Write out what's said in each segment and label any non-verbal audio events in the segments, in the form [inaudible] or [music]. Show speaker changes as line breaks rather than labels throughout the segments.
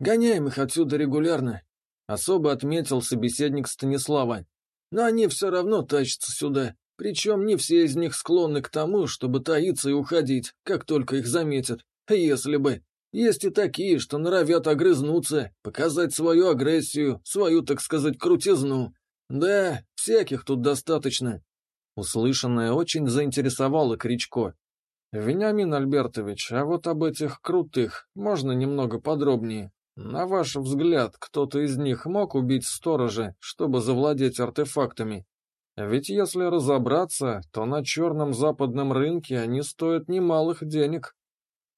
Гоняем их отсюда регулярно. Особо отметил собеседник Станислава. Но они все равно тащатся сюда. Причем не все из них склонны к тому, чтобы таиться и уходить, как только их заметят. Если бы. Есть и такие, что норовят огрызнуться, показать свою агрессию, свою, так сказать, крутизну. Да, всяких тут достаточно. Услышанное очень заинтересовало Кричко. «Вениамин Альбертович, а вот об этих крутых можно немного подробнее? На ваш взгляд, кто-то из них мог убить сторожа, чтобы завладеть артефактами? Ведь если разобраться, то на черном западном рынке они стоят немалых денег».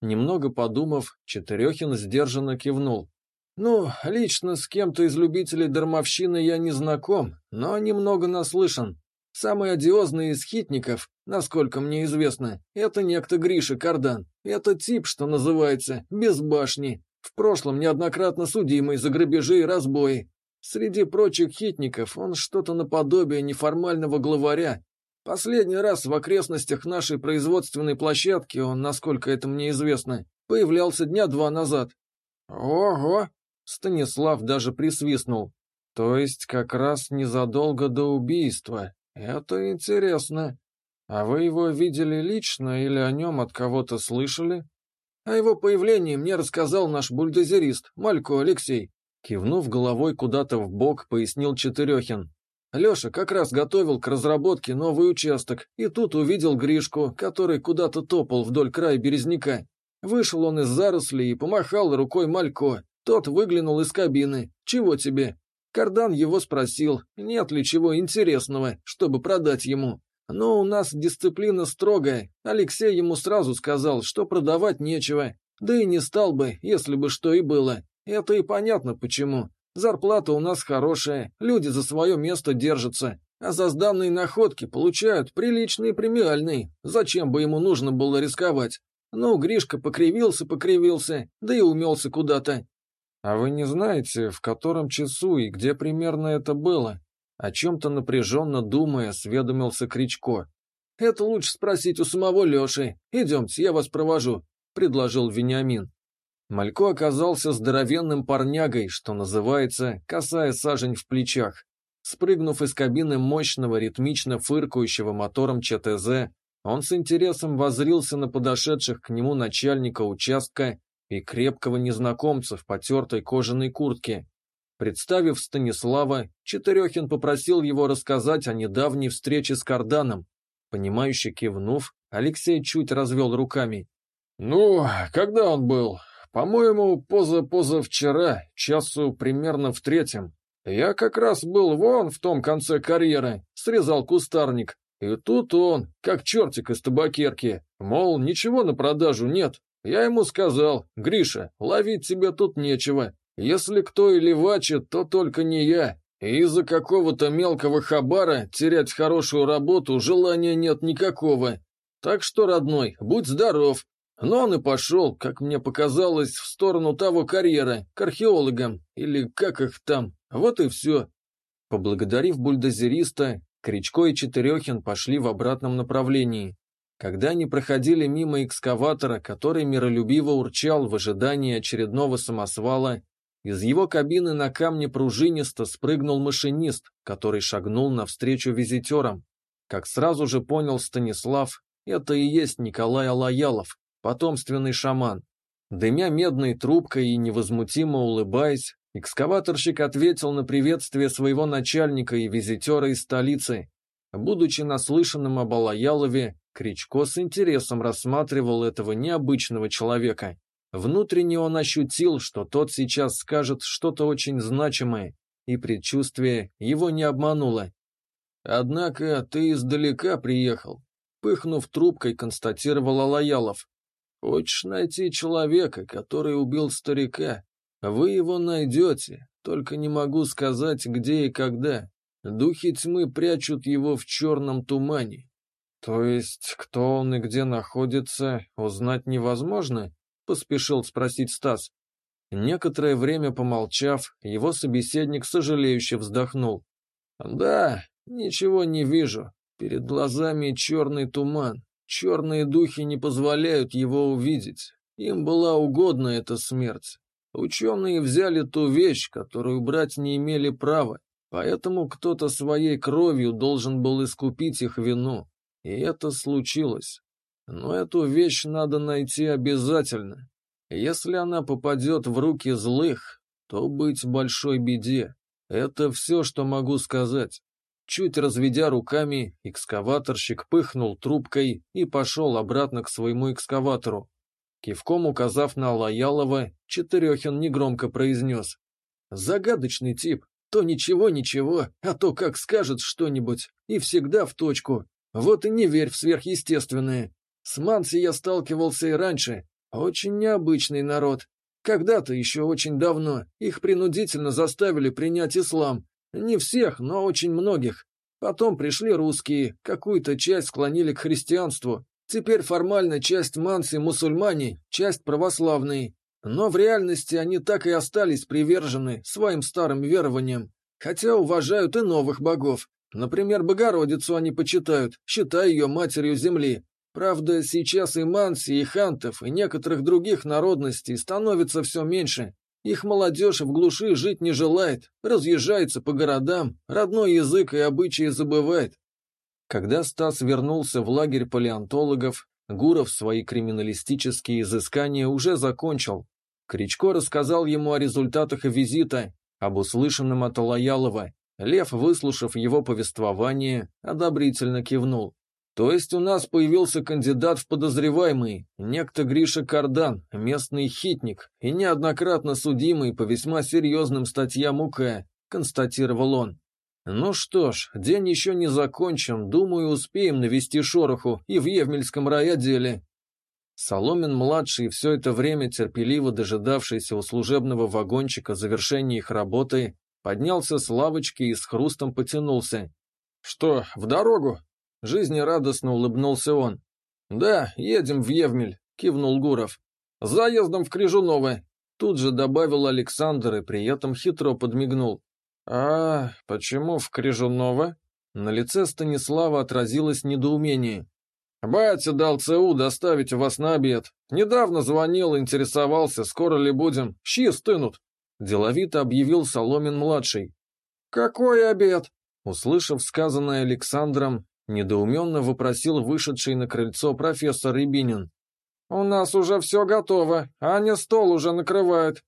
Немного подумав, Четырехин сдержанно кивнул. «Ну, лично с кем-то из любителей дармовщины я не знаком, но немного наслышан. Самый одиозный из хитников, насколько мне известно, это некто Гриша Кардан. Это тип, что называется, без башни. В прошлом неоднократно судимый за грабежи и разбои. Среди прочих хитников он что-то наподобие неформального главаря. Последний раз в окрестностях нашей производственной площадки он, насколько это мне известно, появлялся дня два назад. Ого! Станислав даже присвистнул. То есть как раз незадолго до убийства. «Это интересно. А вы его видели лично или о нем от кого-то слышали?» «О его появлении мне рассказал наш бульдозерист, Малько Алексей». Кивнув головой куда-то в бок, пояснил Четырехин. Леша как раз готовил к разработке новый участок, и тут увидел Гришку, который куда-то топал вдоль края березняка. Вышел он из зарослей и помахал рукой Малько. Тот выглянул из кабины. «Чего тебе?» Кардан его спросил, нет ли чего интересного, чтобы продать ему. Но у нас дисциплина строгая. Алексей ему сразу сказал, что продавать нечего. Да и не стал бы, если бы что и было. Это и понятно почему. Зарплата у нас хорошая, люди за свое место держатся, а за сданные находки получают приличные премиальные. Зачем бы ему нужно было рисковать? Ну, Гришка покривился-покривился, да и умелся куда-то. «А вы не знаете, в котором часу и где примерно это было?» О чем-то напряженно думая, осведомился Кричко. «Это лучше спросить у самого Леши. Идемте, я вас провожу», — предложил Вениамин. Малько оказался здоровенным парнягой, что называется, касая сажень в плечах. Спрыгнув из кабины мощного, ритмично фыркающего мотором ЧТЗ, он с интересом возрился на подошедших к нему начальника участка и крепкого незнакомца в потертой кожаной куртке. Представив Станислава, Четырехин попросил его рассказать о недавней встрече с Карданом. Понимающе кивнув, Алексей чуть развел руками. «Ну, когда он был? По-моему, поза-позавчера, часу примерно в третьем. Я как раз был вон в том конце карьеры, срезал кустарник. И тут он, как чертик из табакерки, мол, ничего на продажу нет, я ему сказал, Гриша, ловить тебе тут нечего. Если кто и левачит, то только не я. И из-за какого-то мелкого хабара терять хорошую работу желания нет никакого. Так что, родной, будь здоров. Но он и пошел, как мне показалось, в сторону того карьера, к археологам, или как их там. Вот и все. Поблагодарив бульдозериста, Кричко и Четырехин пошли в обратном направлении. Когда они проходили мимо экскаватора, который миролюбиво урчал в ожидании очередного самосвала, из его кабины на камне пружинисто спрыгнул машинист, который шагнул навстречу визитерам. Как сразу же понял Станислав, это и есть Николай Алаялов, потомственный шаман. Дымя медной трубкой и невозмутимо улыбаясь, экскаваторщик ответил на приветствие своего начальника и визитера из столицы. Будучи наслышанным об Алаялове, Кричко с интересом рассматривал этого необычного человека. Внутренне он ощутил, что тот сейчас скажет что-то очень значимое, и предчувствие его не обмануло. «Однако ты издалека приехал», — пыхнув трубкой, констатировал Алаялов. «Хочешь найти человека, который убил старика? Вы его найдете, только не могу сказать, где и когда. Духи тьмы прячут его в черном тумане. «То есть, кто он и где находится, узнать невозможно?» — поспешил спросить Стас. Некоторое время помолчав, его собеседник сожалеюще вздохнул. «Да, ничего не вижу. Перед глазами черный туман. Черные духи не позволяют его увидеть. Им была угодна эта смерть. Ученые взяли ту вещь, которую брать не имели права, поэтому кто-то своей кровью должен был искупить их вину. И это случилось. Но эту вещь надо найти обязательно. Если она попадет в руки злых, то быть большой беде. Это все, что могу сказать. Чуть разведя руками, экскаваторщик пыхнул трубкой и пошел обратно к своему экскаватору. Кивком указав на Лоялова, Четырехин негромко произнес. «Загадочный тип. То ничего-ничего, а то как скажет что-нибудь, и всегда в точку. Вот и не верь в сверхъестественное. С Манси я сталкивался и раньше. Очень необычный народ. Когда-то, еще очень давно, их принудительно заставили принять ислам. Не всех, но очень многих. Потом пришли русские, какую-то часть склонили к христианству. Теперь формально часть манси мусульмане, часть православные. Но в реальности они так и остались привержены своим старым верованиям, хотя уважают и новых богов. Например, Богородицу они почитают, считая ее матерью земли. Правда, сейчас и манси, и хантов, и некоторых других народностей становится все меньше. Их молодежь в глуши жить не желает, разъезжается по городам, родной язык и обычаи забывает. Когда Стас вернулся в лагерь палеонтологов, Гуров свои криминалистические изыскания уже закончил. Кричко рассказал ему о результатах визита, об услышанном от Алаялова. Лев, выслушав его повествование, одобрительно кивнул. То есть у нас появился кандидат в подозреваемый, некто Гриша Кардан, местный хитник и неоднократно судимый по весьма серьезным статьям УК, констатировал он. Ну что ж, день еще не закончен, думаю, успеем навести шороху и в Евмельском райотделе. Соломин-младший, все это время терпеливо дожидавшийся у служебного вагончика завершения их работы, поднялся с лавочки и с хрустом потянулся. «Что, в дорогу?» Жизнерадостно улыбнулся он. «Да, едем в Евмель», — кивнул Гуров. «Заездом в Крижуново», — тут же добавил Александр и при этом хитро подмигнул. «А, почему в Крижуново?» На лице Станислава отразилось недоумение. «Батя дал ЦУ доставить вас на обед. Недавно звонил, интересовался, скоро ли будем. Щи стынут», — деловито объявил Соломин-младший. «Какой обед?» Услышав сказанное Александром, Недоуменно вопросил вышедший на крыльцо профессор Рябинин. «У нас уже все готово, Аня стол уже накрывает».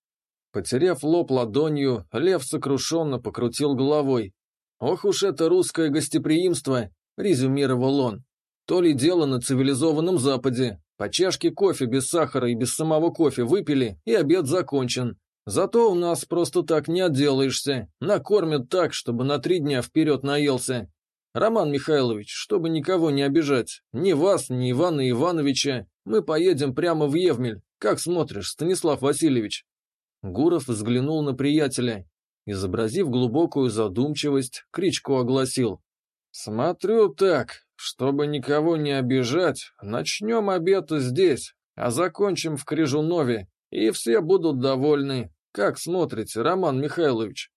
Потеряв лоб ладонью, Лев сокрушенно покрутил головой. «Ох уж это русское гостеприимство!» — резюмировал он. «То ли дело на цивилизованном Западе. По чашке кофе без сахара и без самого кофе выпили, и обед закончен. Зато у нас просто так не отделаешься. Накормят так, чтобы на три дня вперед наелся. «Роман Михайлович, чтобы никого не обижать, ни вас, ни Ивана Ивановича, мы поедем прямо в Евмель. Как смотришь, Станислав Васильевич?» Гуров взглянул на приятеля. Изобразив глубокую задумчивость, Кричко огласил. «Смотрю так, чтобы никого не обижать, начнем обед здесь, а закончим в Крижунове, и все будут довольны. Как смотрите, Роман Михайлович?»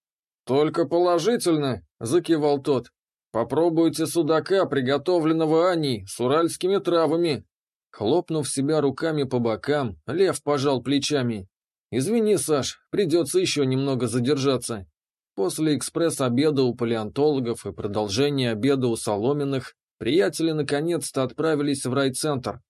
«Только положительно», — закивал тот. Попробуйте судака, приготовленного Аней, с уральскими травами. Хлопнув себя руками по бокам, Лев пожал плечами. «Извини, Саш, придется еще немного задержаться». После экспресс-обеда у палеонтологов и продолжения обеда у Соломенных приятели наконец-то отправились в райцентр.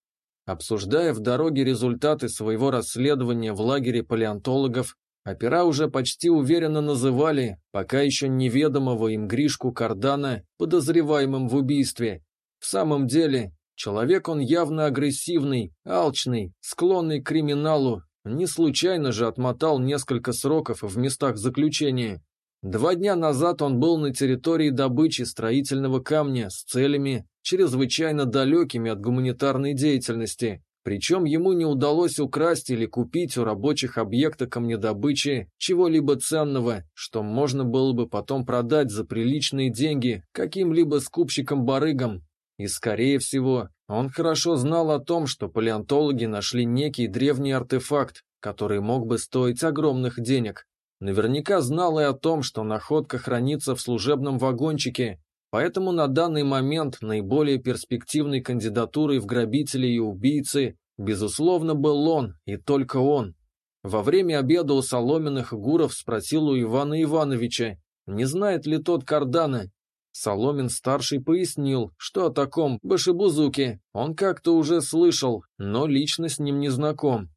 Обсуждая в дороге результаты своего расследования в лагере палеонтологов, Опера уже почти уверенно называли пока еще неведомого им Гришку Кардана подозреваемым в убийстве. В самом деле, человек он явно агрессивный, алчный, склонный к криминалу, не случайно же отмотал несколько сроков в местах заключения. Два дня назад он был на территории добычи строительного камня с целями, чрезвычайно далекими от гуманитарной деятельности. Причем ему не удалось украсть или купить у рабочих объекта камнедобычи чего-либо ценного, что можно было бы потом продать за приличные деньги каким-либо скупщикам-барыгам. И, скорее всего, он хорошо знал о том, что палеонтологи нашли некий древний артефакт, который мог бы стоить огромных денег. Наверняка знал и о том, что находка хранится в служебном вагончике, Поэтому на данный момент наиболее перспективной кандидатурой в грабители и убийцы, безусловно, был он, и только он. Во время обеда у Соломенных Гуров спросил у Ивана Ивановича, не знает ли тот Кардана. Соломин-старший пояснил, что о таком Башибузуке он как-то уже слышал, но лично с ним не знаком.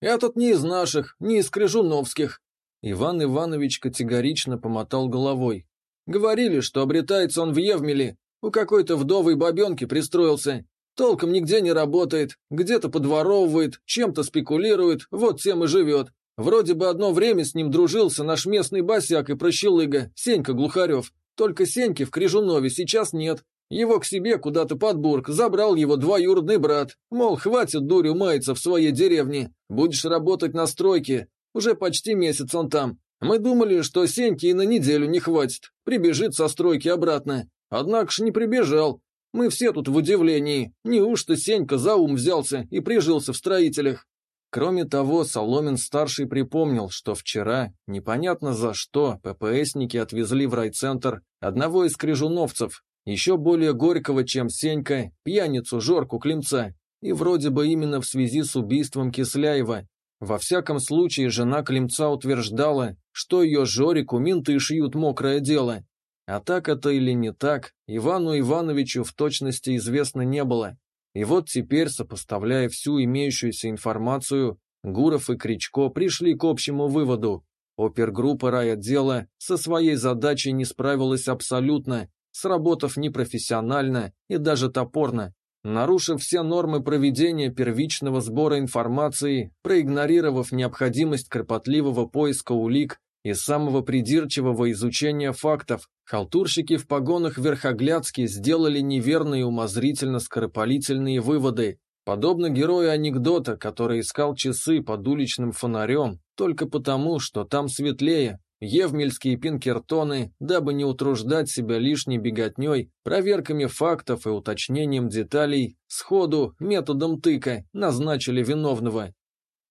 «Этот не из наших, не из Крыжуновских». Иван Иванович категорично помотал головой. «Говорили, что обретается он в Евмеле, у какой-то вдовой бабенки пристроился. Толком нигде не работает, где-то подворовывает, чем-то спекулирует, вот тем и живет. Вроде бы одно время с ним дружился наш местный басяк и прощелыга, Сенька Глухарев. Только Сеньки в Крижунове сейчас нет. Его к себе куда-то под Бург забрал его двоюродный брат. Мол, хватит дурю маяться в своей деревне, будешь работать на стройке. Уже почти месяц он там. Мы думали, что Сеньки и на неделю не хватит, прибежит со стройки обратно. Однако ж не прибежал, мы все тут в удивлении. Неужто Сенька за ум взялся и прижился в строителях? Кроме того, Соломин-старший припомнил, что вчера, непонятно за что, ППСники отвезли в райцентр одного из крижуновцев, еще более горького, чем Сенька, пьяницу Жорку Климца, и вроде бы именно в связи с убийством Кисляева. Во всяком случае, жена Климца утверждала, что ее Жорику менты шьют мокрое дело, а так это или не так, Ивану Ивановичу в точности известно не было. И вот теперь, сопоставляя всю имеющуюся информацию, Гуров и Кричко пришли к общему выводу. Опергруппа райотдела со своей задачей не справилась абсолютно, сработав непрофессионально и даже топорно, нарушив все нормы проведения первичного сбора информации, проигнорировав необходимость кропотливого поиска улик и самого придирчивого изучения фактов, халтурщики в погонах Верхоглядски сделали неверные умозрительно-скоропалительные выводы, подобно герою анекдота, который искал часы под уличным фонарем, только потому, что там светлее, евмельские пинкертоны, дабы не утруждать себя лишней беготней, проверками фактов и уточнением деталей, сходу, методом тыка, назначили виновного.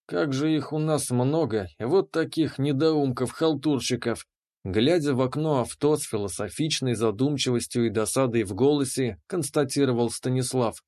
Как же их у нас много, вот таких недоумков-халтурщиков. Глядя в окно авто с философичной задумчивостью и досадой в голосе, констатировал Станислав.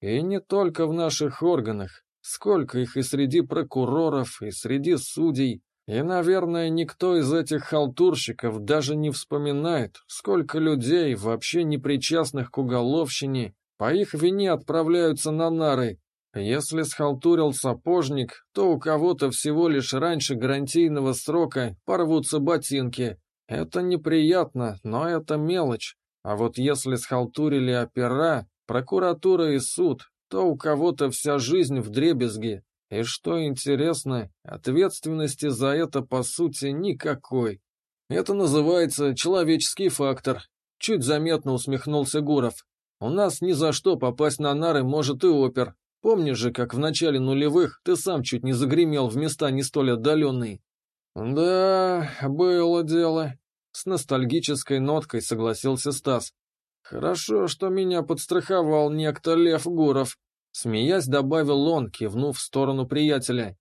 И не только в наших органах. Сколько их и среди прокуроров, и среди судей. И, наверное, никто из этих халтурщиков даже не вспоминает, сколько людей, вообще не причастных к уголовщине, по их вине отправляются на нары, если схалтурил сапожник, то у кого-то всего лишь раньше гарантийного срока порвутся ботинки. Это неприятно, но это мелочь. А вот если схалтурили опера, прокуратура и суд, то у кого-то вся жизнь в дребезге. И что интересно, ответственности за это по сути никакой. Это называется человеческий фактор. Чуть заметно усмехнулся Гуров. У нас ни за что попасть на нары может и опер, Помнишь же, как в начале нулевых ты сам чуть не загремел в места не столь отдаленные? Да, было дело. С ностальгической ноткой согласился Стас. Хорошо, что меня подстраховал некто Лев Гуров. Смеясь, добавил он, кивнув в сторону приятеля.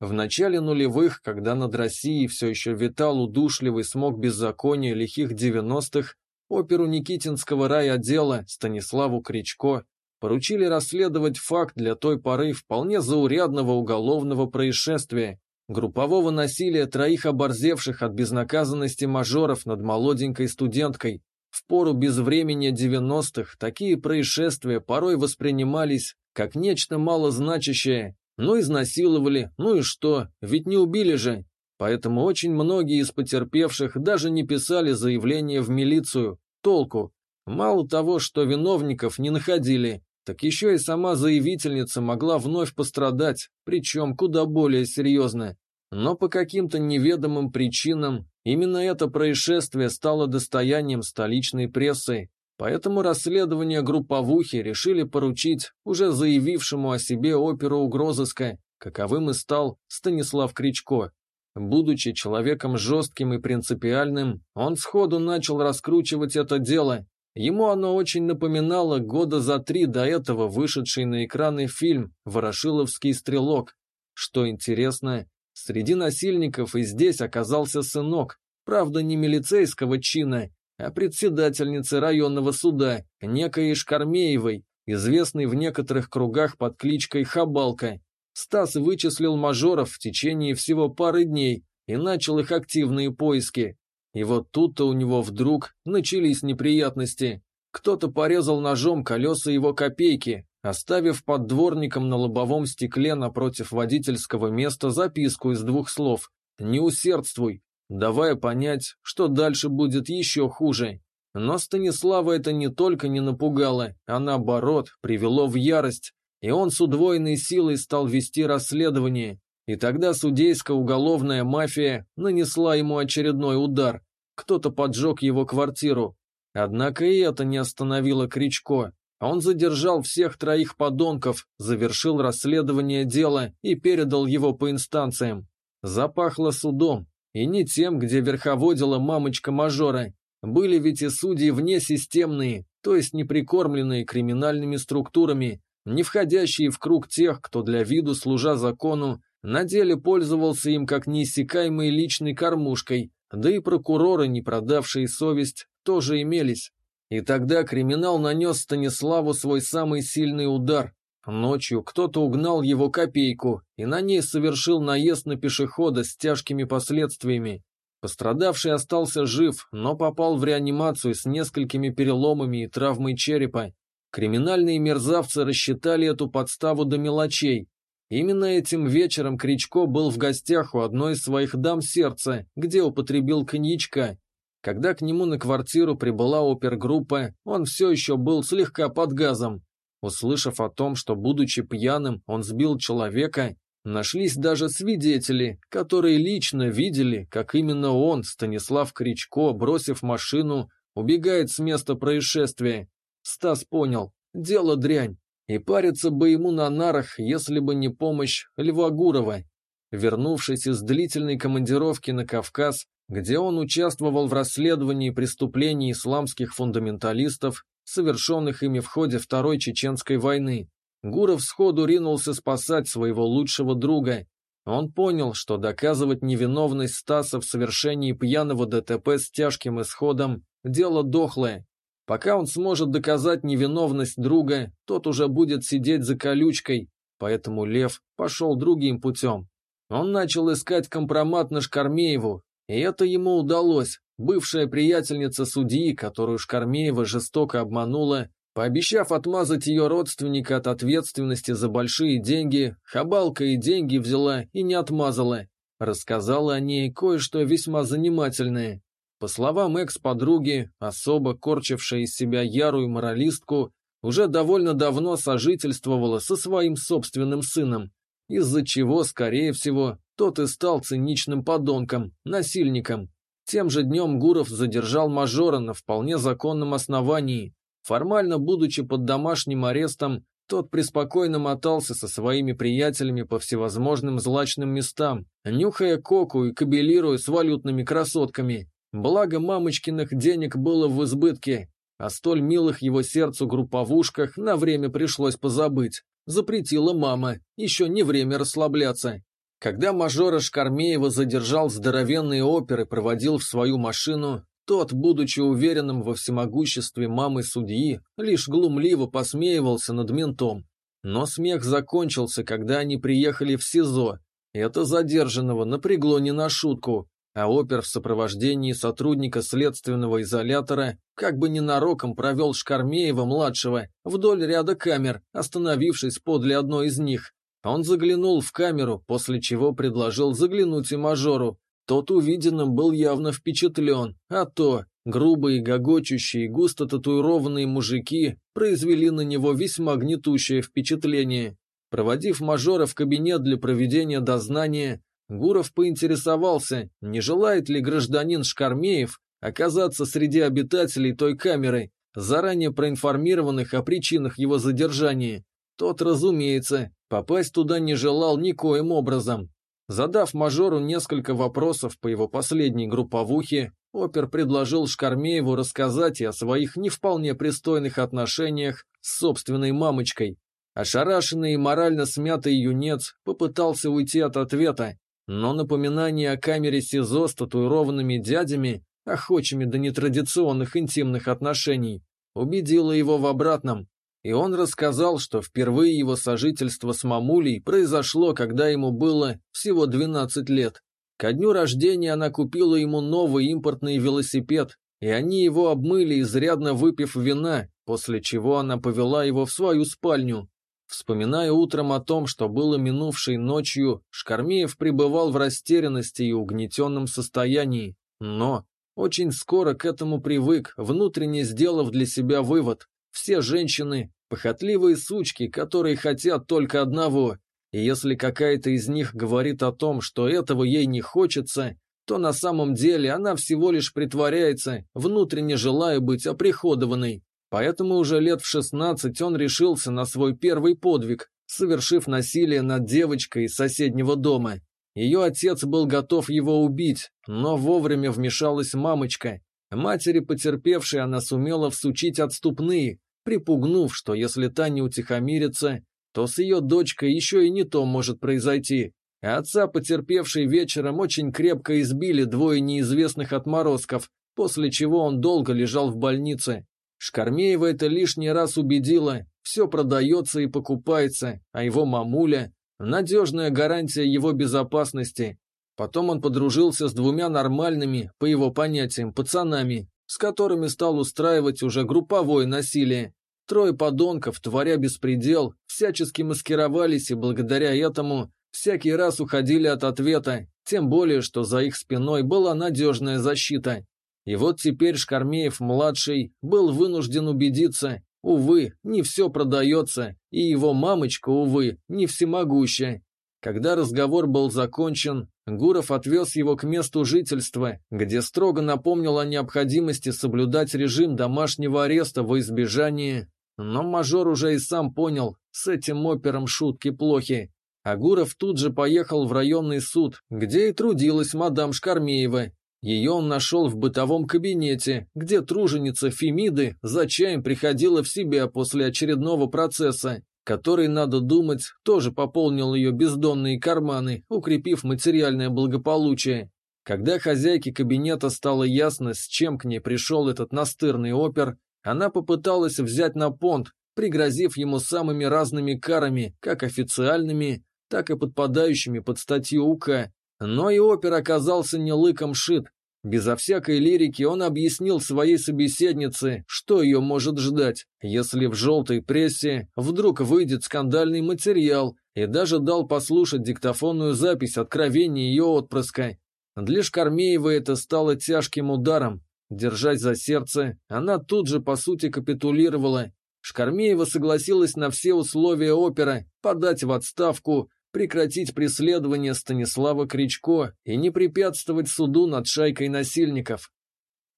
В начале нулевых, когда над Россией все еще витал удушливый смог беззакония лихих девяностых, оперу Никитинского райотдела Станиславу Кричко поручили расследовать факт для той поры вполне заурядного уголовного происшествия, группового насилия троих оборзевших от безнаказанности мажоров над молоденькой студенткой. В пору безвремени 90-х такие происшествия порой воспринимались как нечто малозначащее. Ну, изнасиловали, ну и что, ведь не убили же. Поэтому очень многие из потерпевших даже не писали заявление в милицию. Толку. Мало того, что виновников не находили, так еще и сама заявительница могла вновь пострадать, причем куда более серьезно. Но по каким-то неведомым причинам именно это происшествие стало достоянием столичной прессы, поэтому расследование групповухи решили поручить уже заявившему о себе оперу угрозыска, каковым и стал Станислав Кричко. Будучи человеком жестким и принципиальным, он сходу начал раскручивать это дело, Ему оно очень напоминало года за три до этого вышедший на экраны фильм «Ворошиловский стрелок». Что интересно, среди насильников и здесь оказался сынок, правда не милицейского чина, а председательницы районного суда, некой Шкармеевой, известной в некоторых кругах под кличкой Хабалка. Стас вычислил мажоров в течение всего пары дней и начал их активные поиски. И вот тут-то у него вдруг начались неприятности. Кто-то порезал ножом колеса его копейки, оставив под дворником на лобовом стекле напротив водительского места записку из двух слов «Не усердствуй», давая понять, что дальше будет еще хуже. Но Станислава это не только не напугало, а наоборот, привело в ярость, и он с удвоенной силой стал вести расследование. И тогда судейско-уголовная мафия нанесла ему очередной удар. Кто-то поджег его квартиру. Однако и это не остановило Кричко. Он задержал всех троих подонков, завершил расследование дела и передал его по инстанциям. Запахло судом, и не тем, где верховодила мамочка мажора. Были ведь и судьи внесистемные, то есть неприкормленные криминальными структурами, не входящие в круг тех, кто для виду, служа закону, на деле пользовался им как неиссякаемой личной кормушкой, да и прокуроры, не продавшие совесть, тоже имелись. И тогда криминал нанес Станиславу свой самый сильный удар. Ночью кто-то угнал его копейку и на ней совершил наезд на пешехода с тяжкими последствиями. Пострадавший остался жив, но попал в реанимацию с несколькими переломами и травмой черепа. Криминальные мерзавцы рассчитали эту подставу до мелочей, Именно этим вечером Кричко был в гостях у одной из своих дам сердца, где употребил коньячка. Когда к нему на квартиру прибыла опергруппа, он все еще был слегка под газом. Услышав о том, что, будучи пьяным, он сбил человека, нашлись даже свидетели, которые лично видели, как именно он, Станислав Кричко, бросив машину, убегает с места происшествия. Стас понял, дело дрянь, и париться бы ему на нарах, если бы не помощь Льва Гурова. Вернувшись из длительной командировки на Кавказ, где он участвовал в расследовании преступлений исламских фундаменталистов, совершенных ими в ходе Второй Чеченской войны, Гуров сходу ринулся спасать своего лучшего друга. Он понял, что доказывать невиновность Стаса в совершении пьяного ДТП с тяжким исходом – дело дохлое, Пока он сможет доказать невиновность друга, тот уже будет сидеть за колючкой, поэтому Лев пошел другим путем. Он начал искать компромат на Шкармееву, и это ему удалось. Бывшая приятельница судьи, которую Шкармеева жестоко обманула, пообещав отмазать ее родственника от ответственности за большие деньги, Хабалка и деньги взяла и не отмазала. Рассказала о ней кое-что весьма занимательное. По словам экс-подруги, особо корчившая из себя ярую моралистку, уже довольно давно сожительствовала со своим собственным сыном, из-за чего, скорее всего, тот и стал циничным подонком, насильником. Тем же днем Гуров задержал мажора на вполне законном основании. Формально будучи под домашним арестом, тот преспокойно мотался со своими приятелями по всевозможным злачным местам, нюхая коку и кабелируя с валютными красотками. Благо мамочкиных денег было в избытке, о столь милых его сердцу групповушках на время пришлось позабыть. Запретила мама, еще не время расслабляться. Когда мажора Шкармеева задержал здоровенные оперы, проводил в свою машину, тот, будучи уверенным во всемогуществе мамы судьи, лишь глумливо посмеивался над ментом. Но смех закончился, когда они приехали в СИЗО. Это задержанного напрягло не на шутку а опер в сопровождении сотрудника следственного изолятора как бы ненароком провел Шкармеева-младшего вдоль ряда камер, остановившись подле одной из них. Он заглянул в камеру, после чего предложил заглянуть и мажору. Тот увиденным был явно впечатлен, а то грубые, гогочущие, густо татуированные мужики произвели на него весьма гнетущее впечатление. Проводив мажора в кабинет для проведения дознания, Гуров поинтересовался, не желает ли гражданин Шкармеев оказаться среди обитателей той камеры, заранее проинформированных о причинах его задержания. Тот, разумеется, попасть туда не желал никоим образом. Задав мажору несколько вопросов по его последней групповухе, опер предложил Шкармееву рассказать и о своих не вполне пристойных отношениях с собственной мамочкой. Ошарашенный и морально смятый юнец попытался уйти от ответа, но напоминание о камере СИЗО с татуированными дядями, охочими до нетрадиционных интимных отношений, убедило его в обратном. И он рассказал, что впервые его сожительство с мамулей произошло, когда ему было всего 12 лет. Ко дню рождения она купила ему новый импортный велосипед, и они его обмыли, изрядно выпив вина, после чего она повела его в свою спальню. Вспоминая утром о том, что было минувшей ночью, Шкармеев пребывал в растерянности и угнетенном состоянии, но очень скоро к этому привык, внутренне сделав для себя вывод. Все женщины – похотливые сучки, которые хотят только одного. И если какая-то из них говорит о том, что этого ей не хочется, то на самом деле она всего лишь притворяется, внутренне желая быть оприходованной. Поэтому уже лет в 16 он решился на свой первый подвиг, совершив насилие над девочкой из соседнего дома. Ее отец был готов его убить, но вовремя вмешалась мамочка. Матери потерпевшей она сумела всучить отступные, припугнув, что если та не утихомирится, то с ее дочкой еще и не то может произойти. Отца, потерпевшей вечером, очень крепко избили двое неизвестных отморозков, после чего он долго лежал в больнице. Шкармеева это лишний раз убедила, все продается и покупается, а его мамуля Надежная гарантия его безопасности. Потом он подружился с двумя нормальными, по его понятиям, пацанами, с которыми стал устраивать уже групповое насилие. Трое подонков, творя беспредел, всячески маскировались и благодаря этому всякий раз уходили от ответа, тем более, что за их спиной была надежная защита. И вот теперь Шкармеев-младший был вынужден убедиться, Увы, не все продается, и его мамочка, увы, не всемогущая. Когда разговор был закончен, Гуров отвез его к месту жительства, где строго напомнил о необходимости соблюдать режим домашнего ареста во избежание. Но мажор уже и сам понял, с этим опером шутки плохи. А Гуров тут же поехал в районный суд, где и трудилась мадам Шкармеева, ее он нашел в бытовом кабинете, где труженица Фемиды за чаем приходила в себя после очередного процесса, который, надо думать, тоже пополнил ее бездонные карманы, укрепив материальное благополучие. Когда хозяйке кабинета стало ясно, с чем к ней пришел этот настырный опер, она попыталась взять на понт, пригрозив ему самыми разными карами, как официальными, так и подпадающими под статью УК, но и опер оказался не лыком шит. Безо всякой лирики он объяснил своей собеседнице, что ее может ждать, если в желтой прессе вдруг выйдет скандальный материал, и даже дал послушать диктофонную запись откровений ее отпрыска. Для Шкармеева это стало тяжким ударом. Держась за сердце, она тут же, по сути, капитулировала. Шкармеева согласилась на все условия опера, подать в отставку, прекратить преследование Станислава Кричко и не препятствовать суду над шайкой насильников.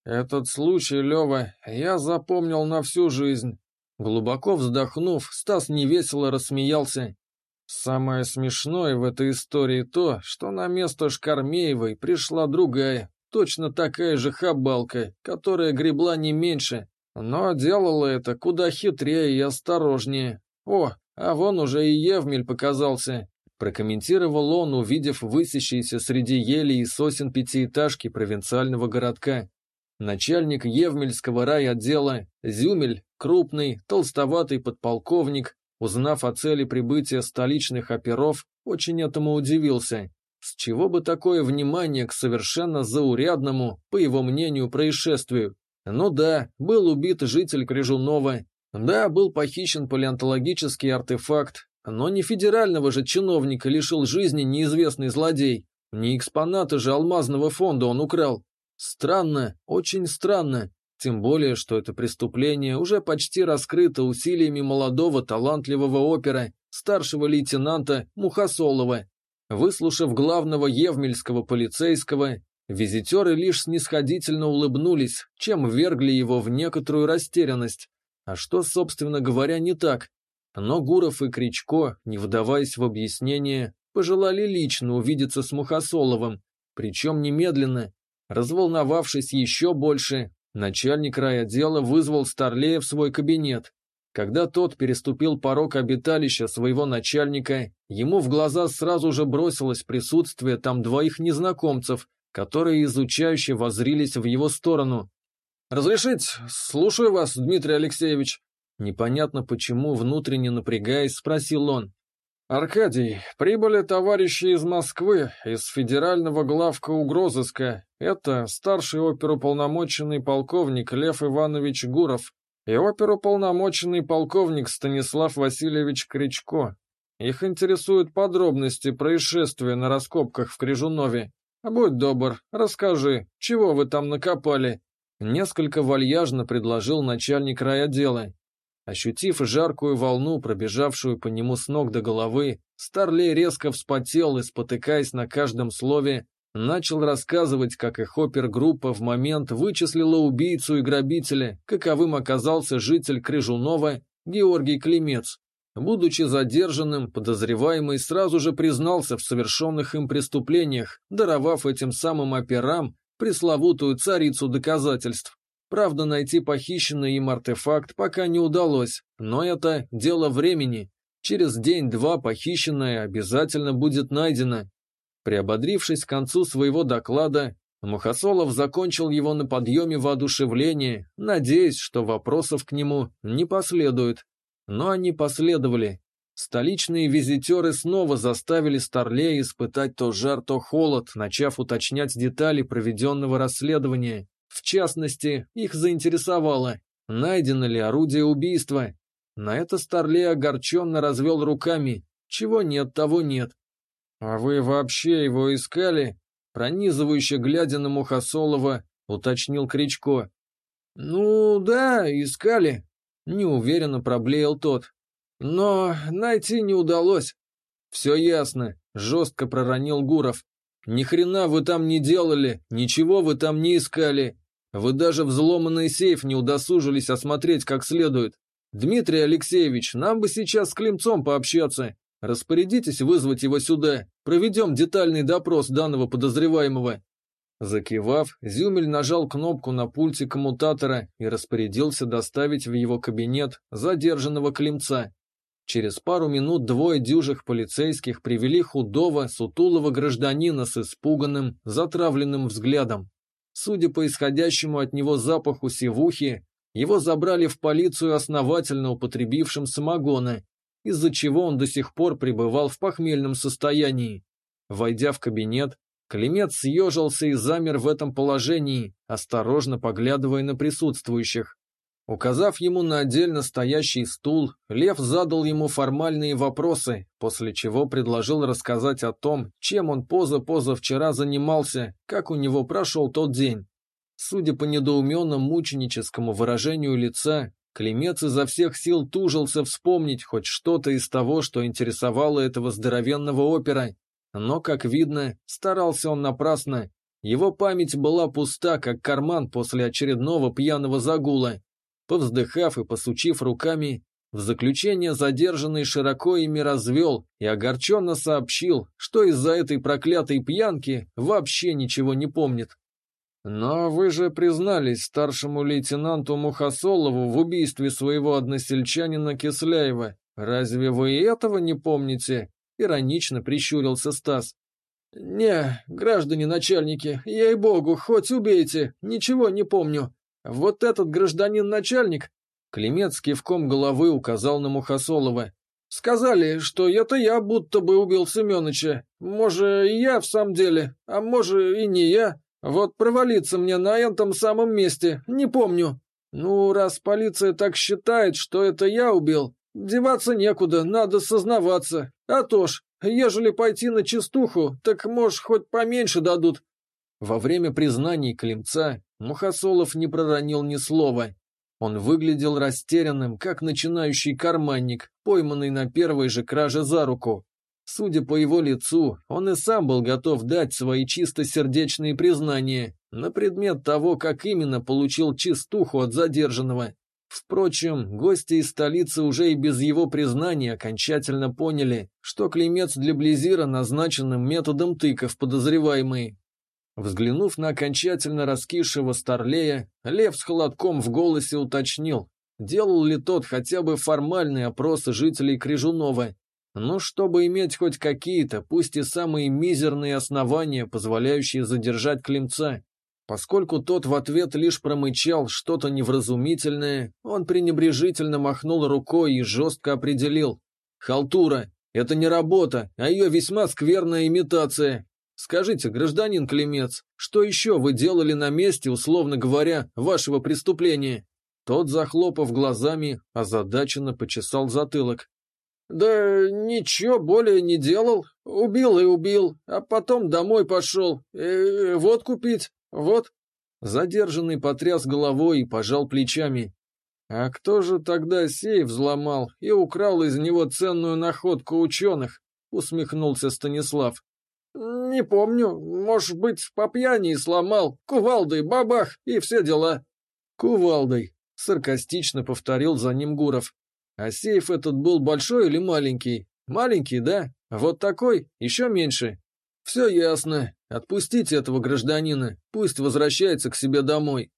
Этот случай, Лева, я запомнил на всю жизнь. Глубоко вздохнув, Стас невесело рассмеялся. Самое смешное в этой истории то, что на место Шкармеевой пришла другая, точно такая же хабалка, которая гребла не меньше, но делала это куда хитрее и осторожнее. О, а вон уже и Евмель показался, Прокомментировал он, увидев высящиеся среди елей и сосен пятиэтажки провинциального городка. Начальник Евмельского райотдела, Зюмель, крупный, толстоватый подполковник, узнав о цели прибытия столичных оперов, очень этому удивился. С чего бы такое внимание к совершенно заурядному, по его мнению, происшествию? Ну да, был убит житель Крижунова. Да, был похищен палеонтологический артефакт, но не федерального же чиновника лишил жизни неизвестный злодей. Не экспонаты же алмазного фонда он украл. Странно, очень странно. Тем более, что это преступление уже почти раскрыто усилиями молодого талантливого опера, старшего лейтенанта Мухасолова. Выслушав главного евмельского полицейского, визитеры лишь снисходительно улыбнулись, чем ввергли его в некоторую растерянность. А что, собственно говоря, не так? Но Гуров и Кричко, не вдаваясь в объяснение, пожелали лично увидеться с Мухосоловым, причем немедленно. Разволновавшись еще больше, начальник райотдела вызвал Старлея в свой кабинет. Когда тот переступил порог обиталища своего начальника, ему в глаза сразу же бросилось присутствие там двоих незнакомцев, которые изучающе возрились в его сторону. «Разрешить? Слушаю вас, Дмитрий Алексеевич», Непонятно почему, внутренне напрягаясь, спросил он. «Аркадий, прибыли товарищи из Москвы, из федерального главка угрозыска. Это старший оперуполномоченный полковник Лев Иванович Гуров и оперуполномоченный полковник Станислав Васильевич Кричко. Их интересуют подробности происшествия на раскопках в Крижунове. Будь добр, расскажи, чего вы там накопали?» Несколько вальяжно предложил начальник райотдела. Ощутив жаркую волну, пробежавшую по нему с ног до головы, Старлей резко вспотел и, спотыкаясь на каждом слове, начал рассказывать, как их опергруппа в момент вычислила убийцу и грабителя, каковым оказался житель Крыжунова Георгий Климец. Будучи задержанным, подозреваемый сразу же признался в совершенных им преступлениях, даровав этим самым операм пресловутую царицу доказательств. Правда, найти похищенный им артефакт пока не удалось, но это дело времени. Через день-два похищенное обязательно будет найдено. Приободрившись к концу своего доклада, Мухасолов закончил его на подъеме воодушевления, надеясь, что вопросов к нему не последует. Но они последовали. Столичные визитеры снова заставили Старлея испытать то жар, то холод, начав уточнять детали проведенного расследования. В частности, их заинтересовало, найдено ли орудие убийства. На это Старлей огорченно развел руками. Чего нет, того нет. «А вы вообще его искали?» Пронизывающе глядя на Мухосолова, уточнил Кричко. «Ну, да, искали», — неуверенно проблеял тот. «Но найти не удалось». «Все ясно», — жестко проронил Гуров. «Ни хрена вы там не делали, ничего вы там не искали. Вы даже взломанный сейф не удосужились осмотреть как следует. Дмитрий Алексеевич, нам бы сейчас с Климцом пообщаться. Распорядитесь вызвать его сюда. Проведем детальный допрос данного подозреваемого». Закивав, Зюмель нажал кнопку на пульте коммутатора и распорядился доставить в его кабинет задержанного Климца. Через пару минут двое дюжих полицейских привели худого, сутулого гражданина с испуганным, затравленным взглядом. Судя по исходящему от него запаху севухи, его забрали в полицию основательно употребившим самогона, из-за чего он до сих пор пребывал в похмельном состоянии. Войдя в кабинет, Климет съежился и замер в этом положении, осторожно поглядывая на присутствующих. Указав ему на отдельно стоящий стул, Лев задал ему формальные вопросы, после чего предложил рассказать о том, чем он поза-позавчера занимался, как у него прошел тот день. Судя по недоуменному мученическому выражению лица, Клемец изо всех сил тужился вспомнить хоть что-то из того, что интересовало этого здоровенного опера. Но, как видно, старался он напрасно. Его память была пуста, как карман после очередного пьяного загула. Повздыхав и посучив руками, в заключение задержанный широко ими развел и огорченно сообщил, что из-за этой проклятой пьянки вообще ничего не помнит. «Но вы же признались старшему лейтенанту Мухасолову в убийстве своего односельчанина Кисляева. Разве вы и этого не помните?» — иронично прищурился Стас. «Не, граждане начальники, ей-богу, хоть убейте, ничего не помню. Вот этот гражданин-начальник, Климец кивком головы указал на Мухосолова. Сказали, что это я будто бы убил Семёныча. Может, и я в самом деле, а может, и не я. Вот провалиться мне на этом самом месте, не помню. Ну, раз полиция так считает, что это я убил, деваться некуда, надо сознаваться. А то ж, ежели пойти на чистуху, так, может, хоть поменьше дадут. Во время признаний Климца Мухосолов не проронил ни слова. Он выглядел растерянным, как начинающий карманник, пойманный на первой же краже за руку. Судя по его лицу, он и сам был готов дать свои чистосердечные признания на предмет того, как именно получил чистуху от задержанного. Впрочем, гости из столицы уже и без его признания окончательно поняли, что Климец для Близира назначенным методом тыков подозреваемый. Взглянув на окончательно раскисшего старлея, Лев с холодком в голосе уточнил, делал ли тот хотя бы формальные опросы жителей Крижунова, ну, чтобы иметь хоть какие-то, пусть и самые мизерные основания, позволяющие задержать Климца. Поскольку тот в ответ лишь промычал что-то невразумительное, он пренебрежительно махнул рукой и жестко определил. «Халтура! Это не работа, а ее весьма скверная имитация. Скажите, гражданин Клемец, что еще вы делали на месте, условно говоря, вашего преступления?» Тот, захлопав глазами, озадаченно почесал затылок. «Да ничего более не делал. Убил и убил, а потом домой пошел. Э, вот купить, вот». Задержанный потряс головой и пожал плечами. «А кто же тогда сейф взломал и украл из него ценную находку ученых?» — усмехнулся Станислав. «Не помню. Может быть, по пьяни сломал. Кувалдой, бабах и все дела». «Кувалдой», — саркастично повторил за ним Гуров. А сейф этот был большой или маленький? Маленький, да? Вот такой? Еще меньше? Все ясно. Отпустите этого гражданина. Пусть возвращается к себе домой.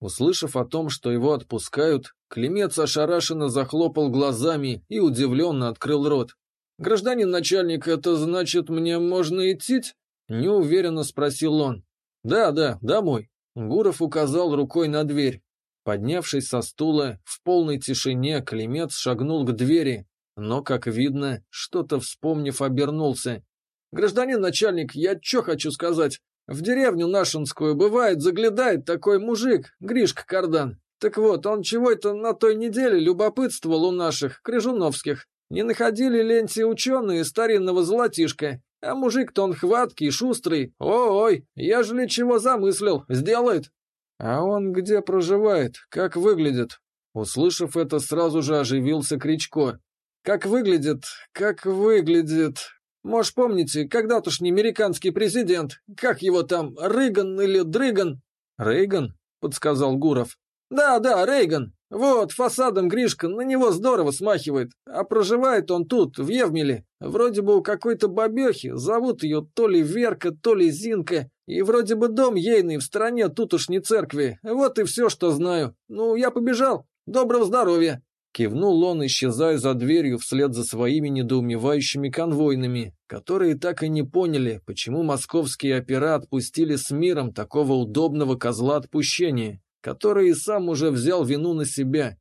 Услышав о том, что его отпускают, Клемец ошарашенно захлопал глазами и удивленно открыл рот. «Гражданин начальник, это значит, мне можно идти?» Неуверенно спросил он. «Да, да, домой». Гуров указал рукой на дверь. Поднявшись со стула, в полной тишине Клемец шагнул к двери, но, как видно, что-то вспомнив, обернулся. «Гражданин начальник, я чё хочу сказать? В деревню нашинскую бывает, заглядает такой мужик, Гришка Кардан. Так вот, он чего-то на той неделе любопытствовал у наших, Крыжуновских. Не находили ленти ученые старинного золотишка. А мужик-то он хваткий, шустрый. Ой-ой, я же ли чего замыслил, сделает. «А он где проживает? Как выглядит?» Услышав это, сразу же оживился Кричко. «Как выглядит? Как выглядит? Может, помните, когда-тошний американский президент, как его там, Рыган или Дрыган?» «Рейган?» — подсказал Гуров. «Да, да, Рейган. Вот, фасадом Гришка на него здорово смахивает. А проживает он тут, в Евмеле. Вроде бы у какой-то бабехи, зовут ее то ли Верка, то ли Зинка. И вроде бы дом ейный в стороне тутошней церкви. Вот и все, что знаю. Ну, я побежал. Доброго здоровья!» Кивнул он, исчезая за дверью вслед за своими недоумевающими конвойными, которые так и не поняли, почему московские опера отпустили с миром такого удобного козла отпущения, который и сам уже взял вину на себя.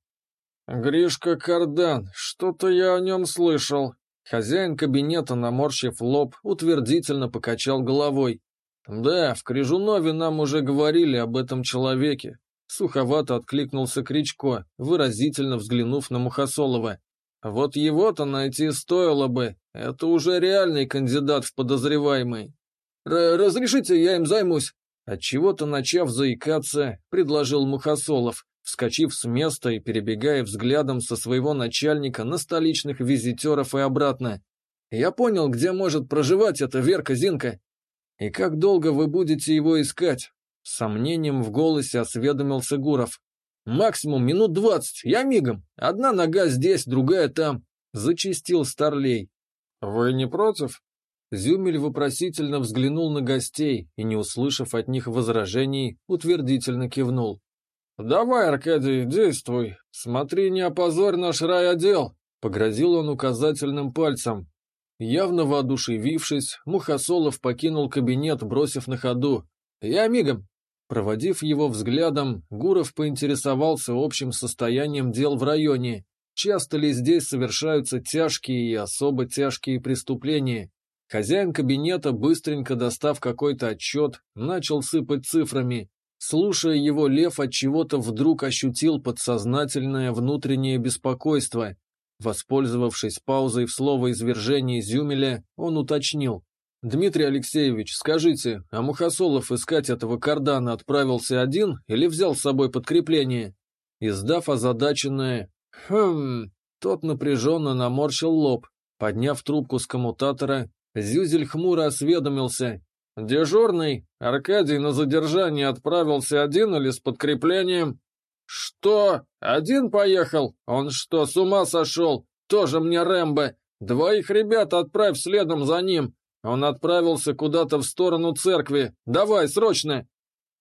«Гришка Кардан, что-то я о нем слышал». Хозяин кабинета, наморщив лоб, утвердительно покачал головой. «Да, в Крижунове нам уже говорили об этом человеке», — суховато откликнулся Кричко, выразительно взглянув на Мухосолова. «Вот его-то найти стоило бы, это уже реальный кандидат в подозреваемый». «Разрешите, я им займусь», Отчего-то начав заикаться, предложил Мухосолов, вскочив с места и перебегая взглядом со своего начальника на столичных визитеров и обратно. «Я понял, где может проживать эта Верка Зинка. «И как долго вы будете его искать?» С сомнением в голосе осведомился Гуров. «Максимум минут двадцать, я мигом. Одна нога здесь, другая там», — зачистил Старлей. «Вы не против?» Зюмель вопросительно взглянул на гостей и, не услышав от них возражений, утвердительно кивнул. «Давай, Аркадий, действуй. Смотри, не опозорь наш райотдел», — погрозил он указательным пальцем. Явно воодушевившись, Мухосолов покинул кабинет, бросив на ходу. «Я мигом!» Проводив его взглядом, Гуров поинтересовался общим состоянием дел в районе. Часто ли здесь совершаются тяжкие и особо тяжкие преступления? Хозяин кабинета, быстренько достав какой-то отчет, начал сыпать цифрами. Слушая его, Лев от чего-то вдруг ощутил подсознательное внутреннее беспокойство. Воспользовавшись паузой в словоизвержении Зюмеля, он уточнил. «Дмитрий Алексеевич, скажите, а Мухосолов искать этого кардана отправился один или взял с собой подкрепление?» Издав озадаченное «Хм...» Тот напряженно наморщил лоб. Подняв трубку с коммутатора, Зюзель хмуро осведомился. «Дежурный, Аркадий на задержание отправился один или с подкреплением?» «Что? Один поехал? Он что, с ума сошел? Тоже мне Рэмбо. Двоих ребят отправь следом за ним. Он отправился куда-то в сторону церкви. Давай, срочно!»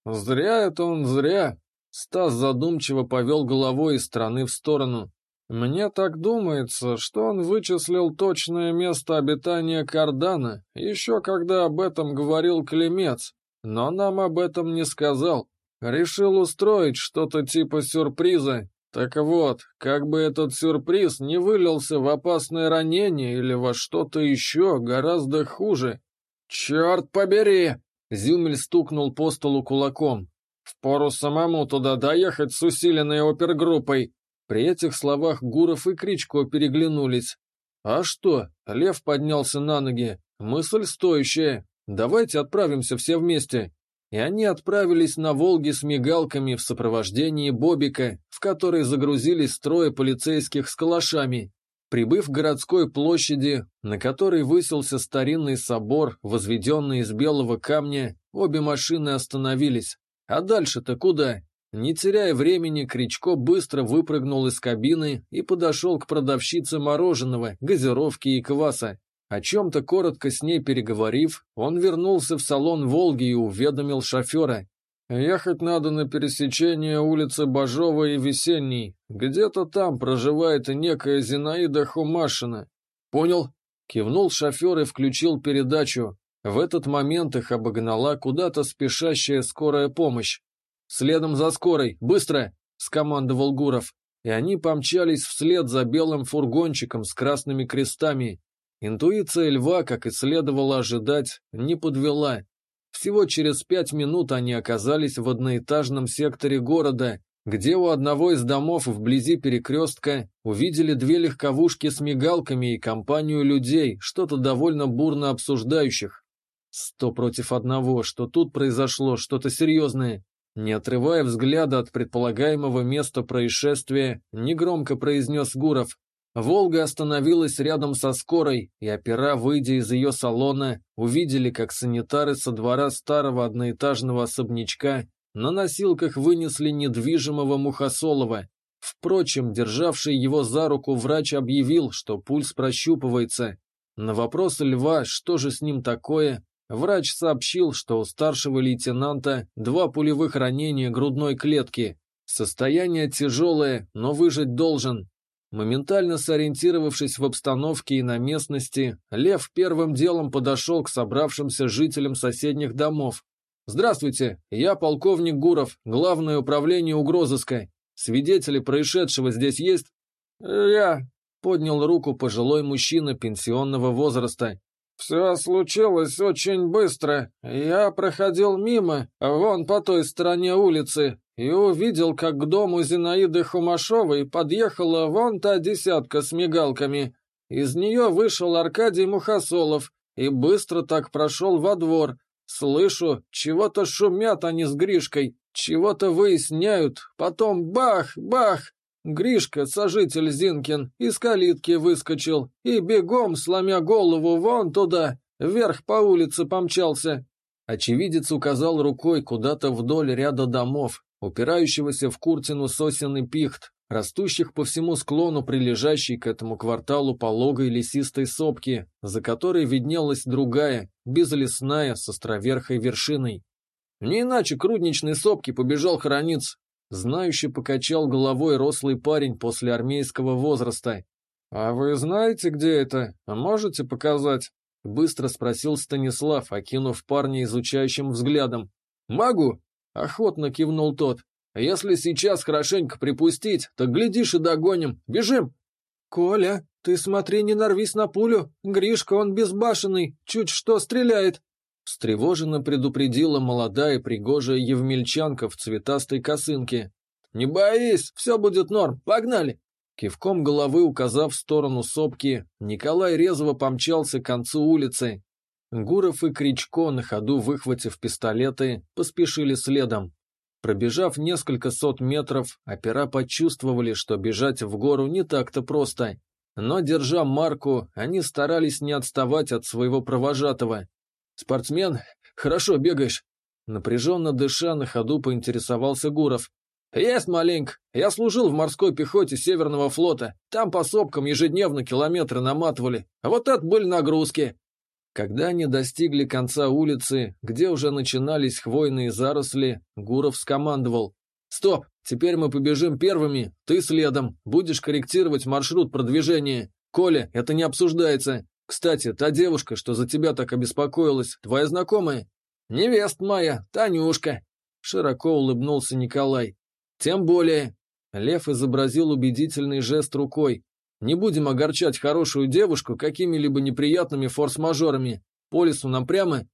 «Зря это он, зря!» Стас задумчиво повел головой из стороны в сторону. «Мне так думается, что он вычислил точное место обитания Кардана, еще когда об этом говорил Клемец. но нам об этом не сказал. Решил устроить что-то типа сюрприза. Так вот, как бы этот сюрприз не вылился в опасное ранение или во что-то еще гораздо хуже. «Черт побери!» — Зюмель стукнул по столу кулаком. «Впору самому туда доехать с усиленной опергруппой!» При этих словах Гуров и Кричко переглянулись. «А что?» — Лев поднялся на ноги. «Мысль стоящая. Давайте отправимся все вместе». И они отправились на «Волге» с мигалками в сопровождении Бобика, в который загрузились трое полицейских с калашами. Прибыв к городской площади, на которой высился старинный собор, возведенный из белого камня, обе машины остановились. А дальше-то куда? Не теряя времени, Кричко быстро выпрыгнул из кабины и подошел к продавщице мороженого, газировки и кваса. О чем-то коротко с ней переговорив, он вернулся в салон «Волги» и уведомил шофера. «Ехать надо на пересечение улицы Бажова и Весенней. Где-то там проживает некая Зинаида Хумашина». «Понял?» Кивнул шофер и включил передачу. В этот момент их обогнала куда-то спешащая скорая помощь. «Следом за скорой! Быстро!» — скомандовал Гуров. И они помчались вслед за белым фургончиком с красными крестами. Интуиция льва, как и следовало ожидать, не подвела. Всего через пять минут они оказались в одноэтажном секторе города, где у одного из домов вблизи перекрестка увидели две легковушки с мигалками и компанию людей, что-то довольно бурно обсуждающих. Сто против одного, что тут произошло что-то серьезное. Не отрывая взгляда от предполагаемого места происшествия, негромко произнес Гуров. Волга остановилась рядом со скорой, и опера, выйдя из ее салона, увидели, как санитары со двора старого одноэтажного особнячка на носилках вынесли недвижимого Мухосолова. Впрочем, державший его за руку врач объявил, что пульс прощупывается. На вопрос Льва, что же с ним такое, Врач сообщил, что у старшего лейтенанта два пулевых ранения грудной клетки. Состояние тяжелое, но выжить должен. Моментально сориентировавшись в обстановке и на местности, Лев первым делом подошел к собравшимся жителям соседних домов. «Здравствуйте, я полковник Гуров, Главное управление угрозыска. Свидетели происшедшего здесь есть?» «Я», — поднял руку пожилой мужчина пенсионного возраста. «Все случилось очень быстро. Я проходил мимо, вон по той стороне улицы, и увидел, как к дому Зинаиды Хумашовой подъехала вон та десятка с мигалками. Из нее вышел Аркадий Мухосолов и быстро так прошел во двор. Слышу, чего-то шумят они с Гришкой, чего-то выясняют, потом бах, бах, Гришка, сожитель Зинкин, из калитки выскочил и бегом, сломя голову, вон туда, вверх по улице помчался. Очевидец указал рукой куда-то вдоль ряда домов, упирающегося в куртину сосен пихт, растущих по всему склону прилежащей к этому кварталу пологой лесистой сопки, за которой виднелась другая, безлесная, с островерхой вершиной. Не иначе к рудничной сопке побежал хорониться, Знающий покачал головой рослый парень после армейского возраста. «А вы знаете, где это? Можете показать?» Быстро спросил Станислав, окинув парня изучающим взглядом. «Могу!» — охотно кивнул тот. «Если сейчас хорошенько припустить, то глядишь и догоним. Бежим!» «Коля, ты смотри, не нарвись на пулю. Гришка, он безбашенный, чуть что стреляет!» Встревоженно предупредила молодая пригожая евмельчанка в цветастой косынке. «Не боись, все будет норм, погнали!» Кивком головы указав в сторону сопки, Николай резво помчался к концу улицы. Гуров и Кричко, на ходу выхватив пистолеты, поспешили следом. Пробежав несколько сот метров, опера почувствовали, что бежать в гору не так-то просто. Но, держа марку, они старались не отставать от своего провожатого. «Спортсмен? Хорошо бегаешь!» Напряженно дыша, на ходу поинтересовался Гуров. «Есть маленько. Я служил в морской пехоте Северного флота. Там по сопкам ежедневно километры наматывали. А вот это были нагрузки!» Когда они достигли конца улицы, где уже начинались хвойные заросли, Гуров скомандовал. «Стоп! Теперь мы побежим первыми, ты следом. Будешь корректировать маршрут продвижения. Коля, это не обсуждается. Кстати, та девушка, что за тебя так обеспокоилась, твоя знакомая?» «Невест моя, Танюшка!» — широко улыбнулся Николай. «Тем более...» — Лев изобразил убедительный жест рукой. «Не будем огорчать хорошую девушку какими-либо неприятными форс-мажорами. По лесу нам прямо...»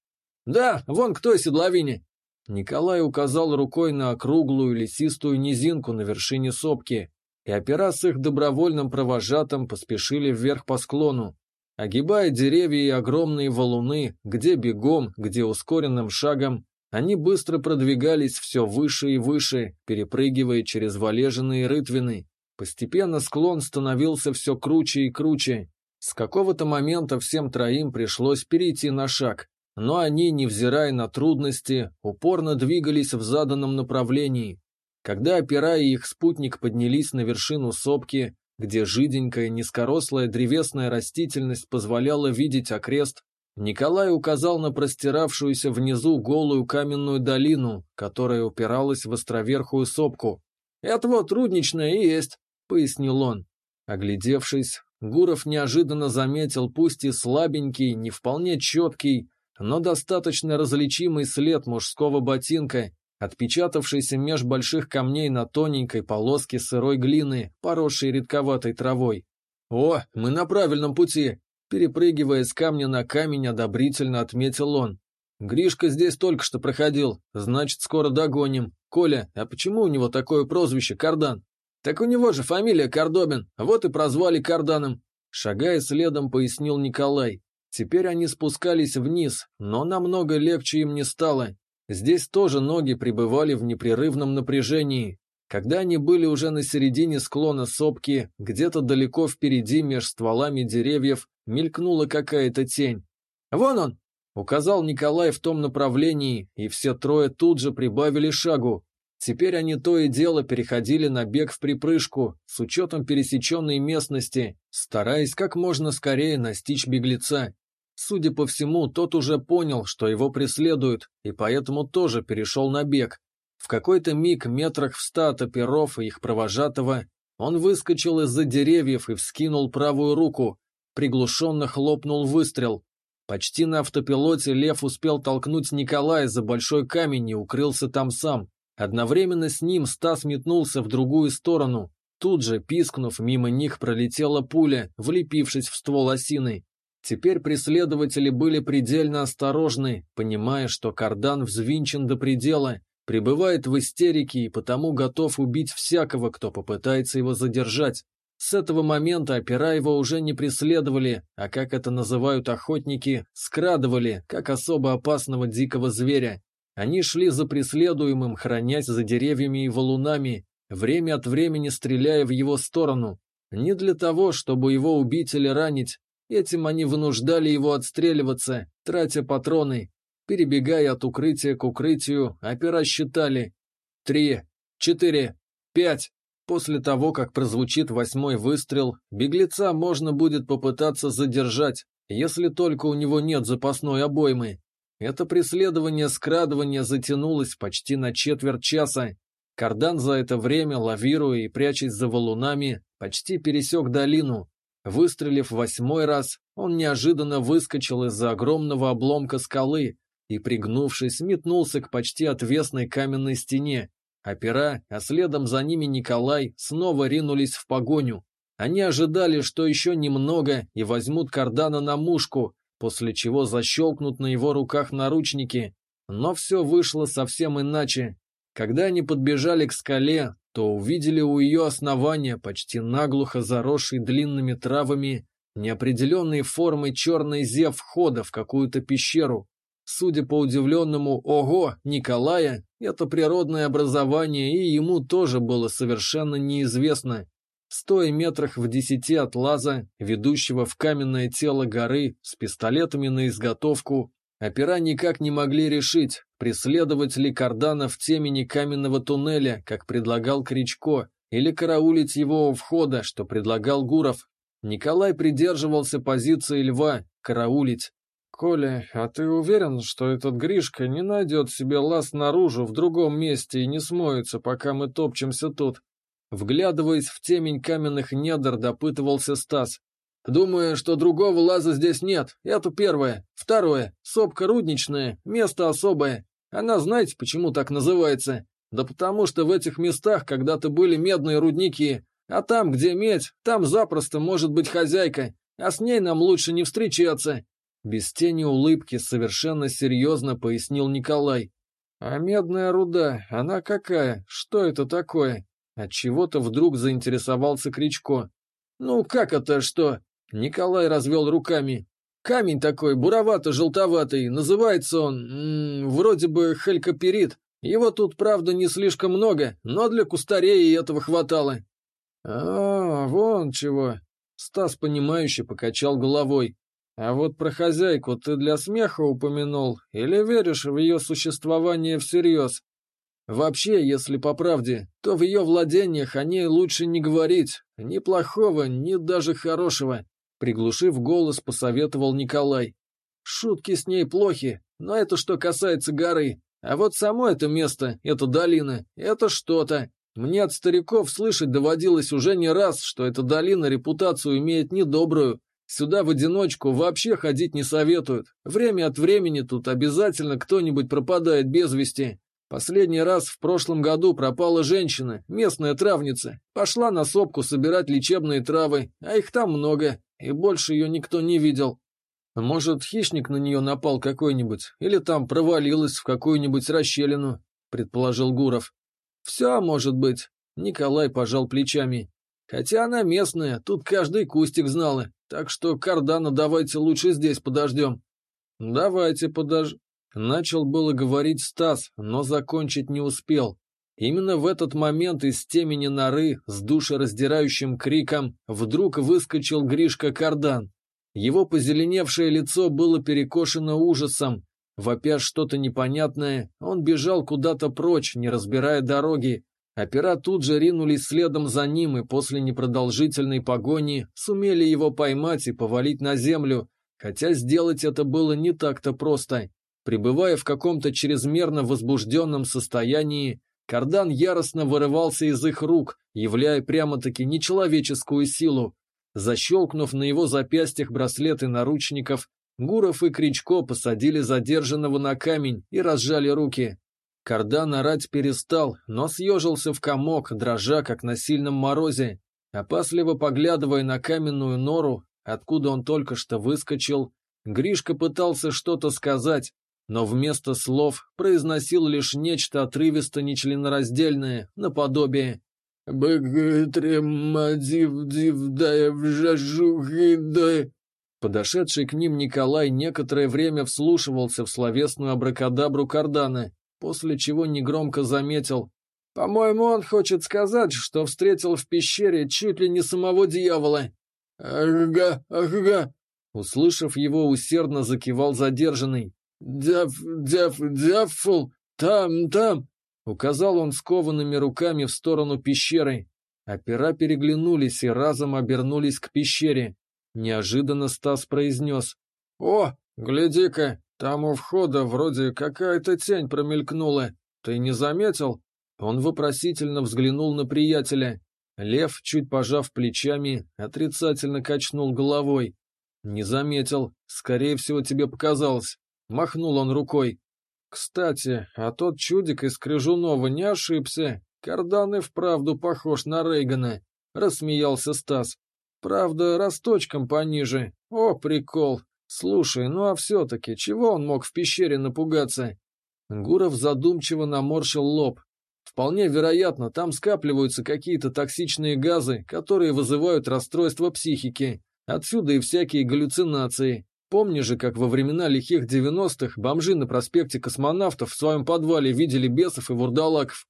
«Да, вон к той седловине!» Николай указал рукой на округлую лесистую низинку на вершине сопки, и опера с их добровольным провожатым поспешили вверх по склону, огибая деревья и огромные валуны, где бегом, где ускоренным шагом, они быстро продвигались все выше и выше, перепрыгивая через валеженные рытвины. Постепенно склон становился все круче и круче. С какого-то момента всем троим пришлось перейти на шаг, но они, невзирая на трудности, упорно двигались в заданном направлении. Когда опера и их спутник поднялись на вершину сопки, где жиденькая низкорослая древесная растительность позволяла видеть окрест, Николай указал на простиравшуюся внизу голую каменную долину, которая упиралась в островерхую сопку. «Это вот рудничная и есть», — пояснил он. Оглядевшись, Гуров неожиданно заметил пусть и слабенький, не вполне четкий, но достаточно различимый след мужского ботинка, отпечатавшийся меж больших камней на тоненькой полоске сырой глины, поросшей редковатой травой. «О, мы на правильном пути!» Перепрыгивая с камня на камень, одобрительно отметил он. «Гришка здесь только что проходил, значит, скоро догоним. Коля, а почему у него такое прозвище Кардан?» «Так у него же фамилия Кордобин, вот и прозвали Карданом», шагая следом, пояснил Николай. Теперь они спускались вниз, но намного легче им не стало. Здесь тоже ноги пребывали в непрерывном напряжении. Когда они были уже на середине склона сопки, где-то далеко впереди меж стволами деревьев мелькнула какая-то тень. «Вон он!» — указал Николай в том направлении, и все трое тут же прибавили шагу. Теперь они то и дело переходили на бег в припрыжку, с учетом пересеченной местности, стараясь как можно скорее настичь беглеца. Судя по всему, тот уже понял, что его преследуют, и поэтому тоже перешел на бег. В какой-то миг, метрах в ста от оперов и их провожатого, он выскочил из-за деревьев и вскинул правую руку. Приглушенно хлопнул выстрел. Почти на автопилоте Лев успел толкнуть Николая за большой камень и укрылся там сам. Одновременно с ним Стас метнулся в другую сторону. Тут же, пискнув, мимо них пролетела пуля, влепившись в ствол осины. Теперь преследователи были предельно осторожны, понимая, что кардан взвинчен до предела, пребывает в истерике и потому готов убить всякого, кто попытается его задержать. С этого момента опера его уже не преследовали, а как это называют охотники, скрадывали, как особо опасного дикого зверя. Они шли за преследуемым, хранясь за деревьями и валунами, время от времени стреляя в его сторону. Не для того, чтобы его убить или ранить, Этим они вынуждали его отстреливаться, тратя патроны. Перебегая от укрытия к укрытию, опера считали. Три, четыре, пять. После того, как прозвучит восьмой выстрел, беглеца можно будет попытаться задержать, если только у него нет запасной обоймы. Это преследование-скрадывание затянулось почти на четверть часа. Кардан за это время, лавируя и прячась за валунами, почти пересек долину, Выстрелив восьмой раз, он неожиданно выскочил из-за огромного обломка скалы и, пригнувшись, метнулся к почти отвесной каменной стене. Опера, а следом за ними Николай, снова ринулись в погоню. Они ожидали, что еще немного и возьмут кардана на мушку, после чего защелкнут на его руках наручники. Но все вышло совсем иначе. Когда они подбежали к скале, то увидели у ее основания, почти наглухо заросший длинными травами, неопределенной формы черный зев входа в какую-то пещеру. Судя по удивленному «Ого!» Николая, это природное образование и ему тоже было совершенно неизвестно. Стоя метрах в десяти от лаза, ведущего в каменное тело горы, с пистолетами на изготовку, опера никак не могли решить, преследовать ли Кардана в темени каменного туннеля, как предлагал Кричко, или караулить его у входа, что предлагал Гуров. Николай придерживался позиции льва, караулить. «Коля, а ты уверен, что этот Гришка не найдет себе лаз наружу в другом месте и не смоется, пока мы топчемся тут?» Вглядываясь в темень каменных недр, допытывался Стас. Думаю, что другого лаза здесь нет. Это первое. Второе. Сопка рудничная, место особое. Она знаете, почему так называется? Да потому что в этих местах когда-то были медные рудники, а там, где медь, там запросто может быть хозяйка, а с ней нам лучше не встречаться. Без тени улыбки совершенно серьезно пояснил Николай. А медная руда, она какая? Что это такое? От чего-то вдруг заинтересовался Кричко. Ну как это что? Николай развел руками. Камень такой, буровато-желтоватый, называется он, м -м, вроде бы халькоперит. Его тут, правда, не слишком много, но для кустарей этого хватало. А, вон чего. Стас, понимающе покачал головой. А вот про хозяйку ты для смеха упомянул, или веришь в ее существование всерьез? Вообще, если по правде, то в ее владениях о ней лучше не говорить, ни плохого, ни даже хорошего. Приглушив голос, посоветовал Николай. Шутки с ней плохи, но это что касается горы. А вот само это место, эта долина, это что-то. Мне от стариков слышать доводилось уже не раз, что эта долина репутацию имеет недобрую. Сюда в одиночку вообще ходить не советуют. Время от времени тут обязательно кто-нибудь пропадает без вести. Последний раз в прошлом году пропала женщина, местная травница. Пошла на сопку собирать лечебные травы, а их там много и больше ее никто не видел. Может, хищник на нее напал какой-нибудь, или там провалилась в какую-нибудь расщелину, предположил Гуров. Все может быть, Николай пожал плечами. Хотя она местная, тут каждый кустик знала, так что Кардана давайте лучше здесь подождем. Давайте подож... Начал было говорить Стас, но закончить не успел. Именно в этот момент из темени норы с душераздирающим криком вдруг выскочил Гришка Кардан. Его позеленевшее лицо было перекошено ужасом. Вопя что-то непонятное, он бежал куда-то прочь, не разбирая дороги. Опера тут же ринулись следом за ним и после непродолжительной погони сумели его поймать и повалить на землю, хотя сделать это было не так-то просто. Пребывая в каком-то чрезмерно возбужденном состоянии, Кардан яростно вырывался из их рук, являя прямо-таки нечеловеческую силу. Защелкнув на его запястьях браслеты наручников, Гуров и Кричко посадили задержанного на камень и разжали руки. Кардан орать перестал, но съежился в комок, дрожа, как на сильном морозе. Опасливо поглядывая на каменную нору, откуда он только что выскочил, Гришка пытался что-то сказать, но вместо слов произносил лишь нечто отрывисто-нечленораздельное, наподобие Подошедший к ним Николай некоторое время вслушивался в словесную абракадабру Кардана, после чего негромко заметил. «По-моему, он хочет сказать, что встретил в пещере чуть ли не самого дьявола». «Ага, ага», Услышав его, усердно закивал задержанный. «Дяф, дяф, дяффул! Там, там!» Указал он скованными руками в сторону пещеры. Опера переглянулись и разом обернулись к пещере. Неожиданно Стас произнес. «О, гляди-ка, там у входа вроде какая-то тень промелькнула. Ты не заметил?» Он вопросительно взглянул на приятеля. Лев, чуть пожав плечами, отрицательно качнул головой. «Не заметил. Скорее всего, тебе показалось. Махнул он рукой. Кстати, а тот чудик из Крыжунова не ошибся. Кардан и вправду похож на Рейгана. Рассмеялся Стас. Правда, росточком пониже. О, прикол. Слушай, ну а все-таки, чего он мог в пещере напугаться? Гуров задумчиво наморщил лоб. Вполне вероятно, там скапливаются какие-то токсичные газы, которые вызывают расстройство психики. Отсюда и всякие галлюцинации. Помни же, как во времена лихих девяностых бомжи на проспекте космонавтов в своем подвале видели бесов и вурдалаков.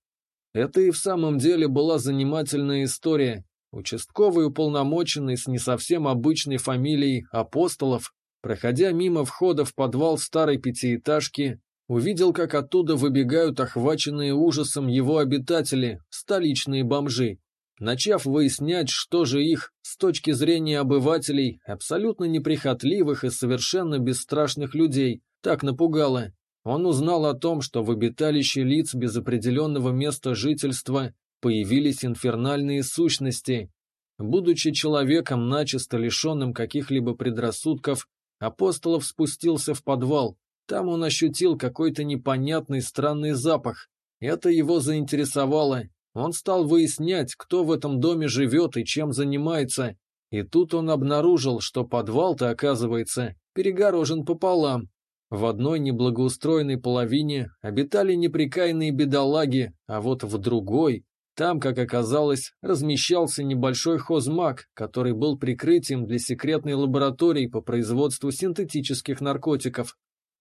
Это и в самом деле была занимательная история. Участковый уполномоченный с не совсем обычной фамилией Апостолов, проходя мимо входа в подвал старой пятиэтажки, увидел, как оттуда выбегают охваченные ужасом его обитатели, столичные бомжи. Начав выяснять, что же их, с точки зрения обывателей, абсолютно неприхотливых и совершенно бесстрашных людей, так напугало, он узнал о том, что в обиталище лиц без определенного места жительства появились инфернальные сущности. Будучи человеком, начисто лишенным каких-либо предрассудков, Апостолов спустился в подвал. Там он ощутил какой-то непонятный странный запах. Это его заинтересовало. Он стал выяснять, кто в этом доме живет и чем занимается. И тут он обнаружил, что подвал-то, оказывается, перегорожен пополам. В одной неблагоустроенной половине обитали неприкаянные бедолаги, а вот в другой там, как оказалось, размещался небольшой хозмаг, который был прикрытием для секретной лаборатории по производству синтетических наркотиков.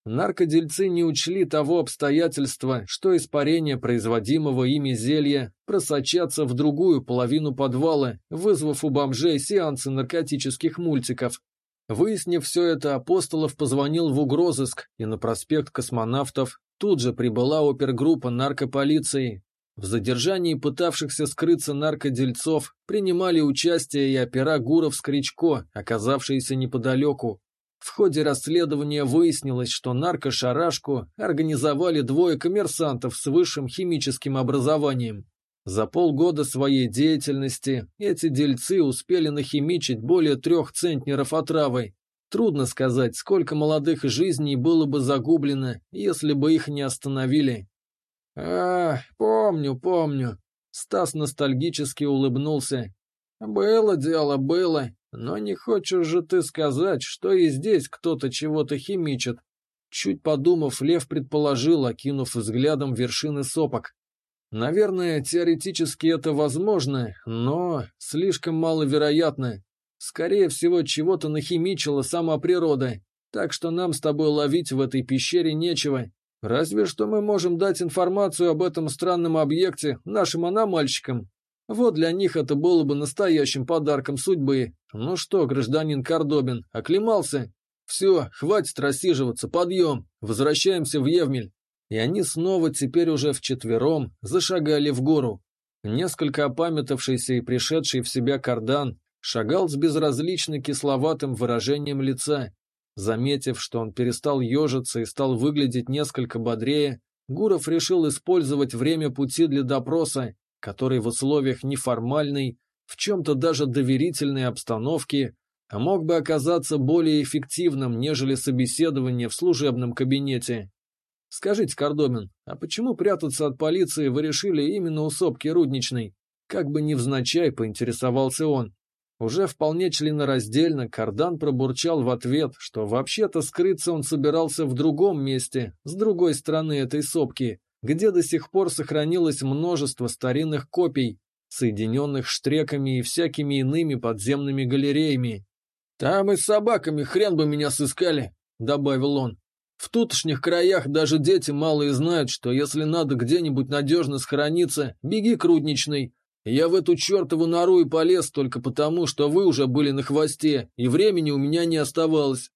Наркодельцы не учли того обстоятельства, что испарение производимого ими зелья просочатся в другую половину подвала, вызвав у бомжей сеансы наркотических мультиков. Выяснив все это, Апостолов позвонил в угрозыск, и на проспект космонавтов тут же прибыла опергруппа наркополиции, в задержании пытавшихся скрыться наркодельцов принимали участие и опера Гуров с Кричко, оказавшиеся неподалеку. В ходе расследования выяснилось, что наркошарашку организовали двое коммерсантов с высшим химическим образованием. За полгода своей деятельности эти дельцы успели нахимичить более трех центнеров отравы. Трудно сказать, сколько молодых жизней было бы загублено, если бы их не остановили. «А, помню, помню». Стас ностальгически улыбнулся. «Было дело, было, но не хочешь же ты сказать, что и здесь кто-то чего-то химичит». Чуть подумав, Лев предположил, окинув взглядом вершины сопок. «Наверное, теоретически это возможно, но слишком маловероятно. Скорее всего, чего-то нахимичила сама природа, так что нам с тобой ловить в этой пещере нечего, Разве что мы можем дать информацию об этом странном объекте нашим аномальщикам. Вот для них это было бы настоящим подарком судьбы. Ну что, гражданин Кордобин, оклемался? Все, хватит рассиживаться, подъем, возвращаемся в Евмель. И они снова, теперь уже вчетвером, зашагали в гору. Несколько опамятавшийся и пришедший в себя кардан шагал с безразлично кисловатым выражением лица, Заметив, что он перестал ежиться и стал выглядеть несколько бодрее, Гуров решил использовать время пути для допроса, который в условиях неформальной, в чем-то даже доверительной обстановки, а мог бы оказаться более эффективным, нежели собеседование в служебном кабинете. «Скажите, Кордомин, а почему прятаться от полиции вы решили именно у сопки Рудничной?» Как бы невзначай поинтересовался он. Уже вполне членораздельно Кардан пробурчал в ответ, что вообще-то скрыться он собирался в другом месте, с другой стороны этой сопки, где до сих пор сохранилось множество старинных копий, соединенных штреками и всякими иными подземными галереями. «Там и с собаками хрен бы меня сыскали», — добавил он. «В тутошних краях даже дети малые знают, что если надо где-нибудь надежно схорониться, беги к Рудничной, я в эту чертову нору и полез только потому, что вы уже были на хвосте, и времени у меня не оставалось.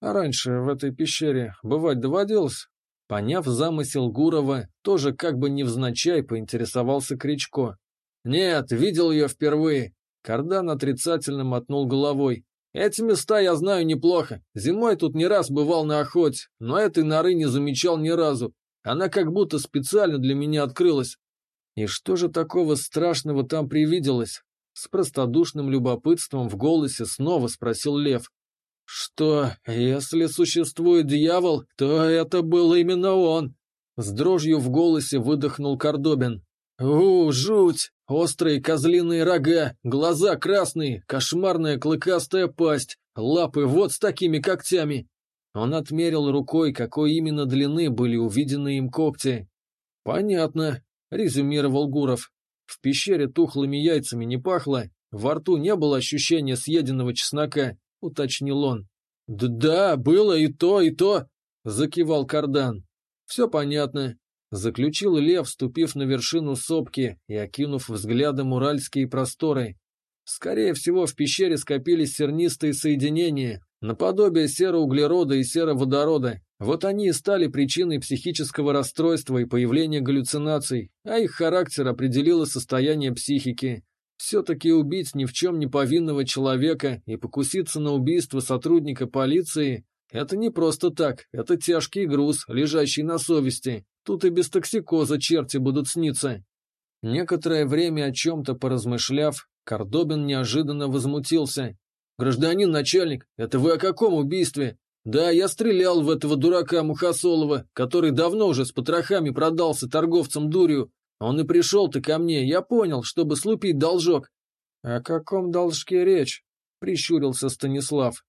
А раньше в этой пещере бывать доводилось? Поняв замысел Гурова, тоже как бы невзначай поинтересовался Кричко. «Нет, видел ее впервые». Кардан отрицательно мотнул головой. «Эти места я знаю неплохо. Зимой тут не раз бывал на охоте, но этой норы не замечал ни разу. Она как будто специально для меня открылась. И что же такого страшного там привиделось? С простодушным любопытством в голосе снова спросил Лев. Что, если существует дьявол, то это был именно он. С дрожью в голосе выдохнул Кордобин. «У, жуть! Острые козлиные рога, глаза красные, кошмарная клыкастая пасть, лапы вот с такими когтями!» Он отмерил рукой, какой именно длины были увидены им когти. «Понятно резюмировал Гуров. В пещере тухлыми яйцами не пахло, во рту не было ощущения съеденного чеснока, уточнил он. «Да, было и то, и то», — закивал Кардан. «Все понятно», — заключил Лев, вступив на вершину сопки и окинув взглядом уральские просторы. Скорее всего, в пещере скопились сернистые соединения, наподобие сероуглерода и сероводорода, вот они и стали причиной психического расстройства и появления галлюцинаций, а их характер определило состояние психики. Все-таки убить ни в чем не повинного человека и покуситься на убийство сотрудника полиции – это не просто так, это тяжкий груз, лежащий на совести. Тут и без токсикоза черти будут сниться. Некоторое время о чем-то поразмышляв, Кордобин неожиданно возмутился. «Гражданин начальник, это вы о каком убийстве? Да, я стрелял в этого дурака Мухосолова, который давно уже с потрохами продался торговцам дурью. Он и пришел-то ко мне, я понял, чтобы слупить должок». «О каком должке речь?» — прищурился Станислав.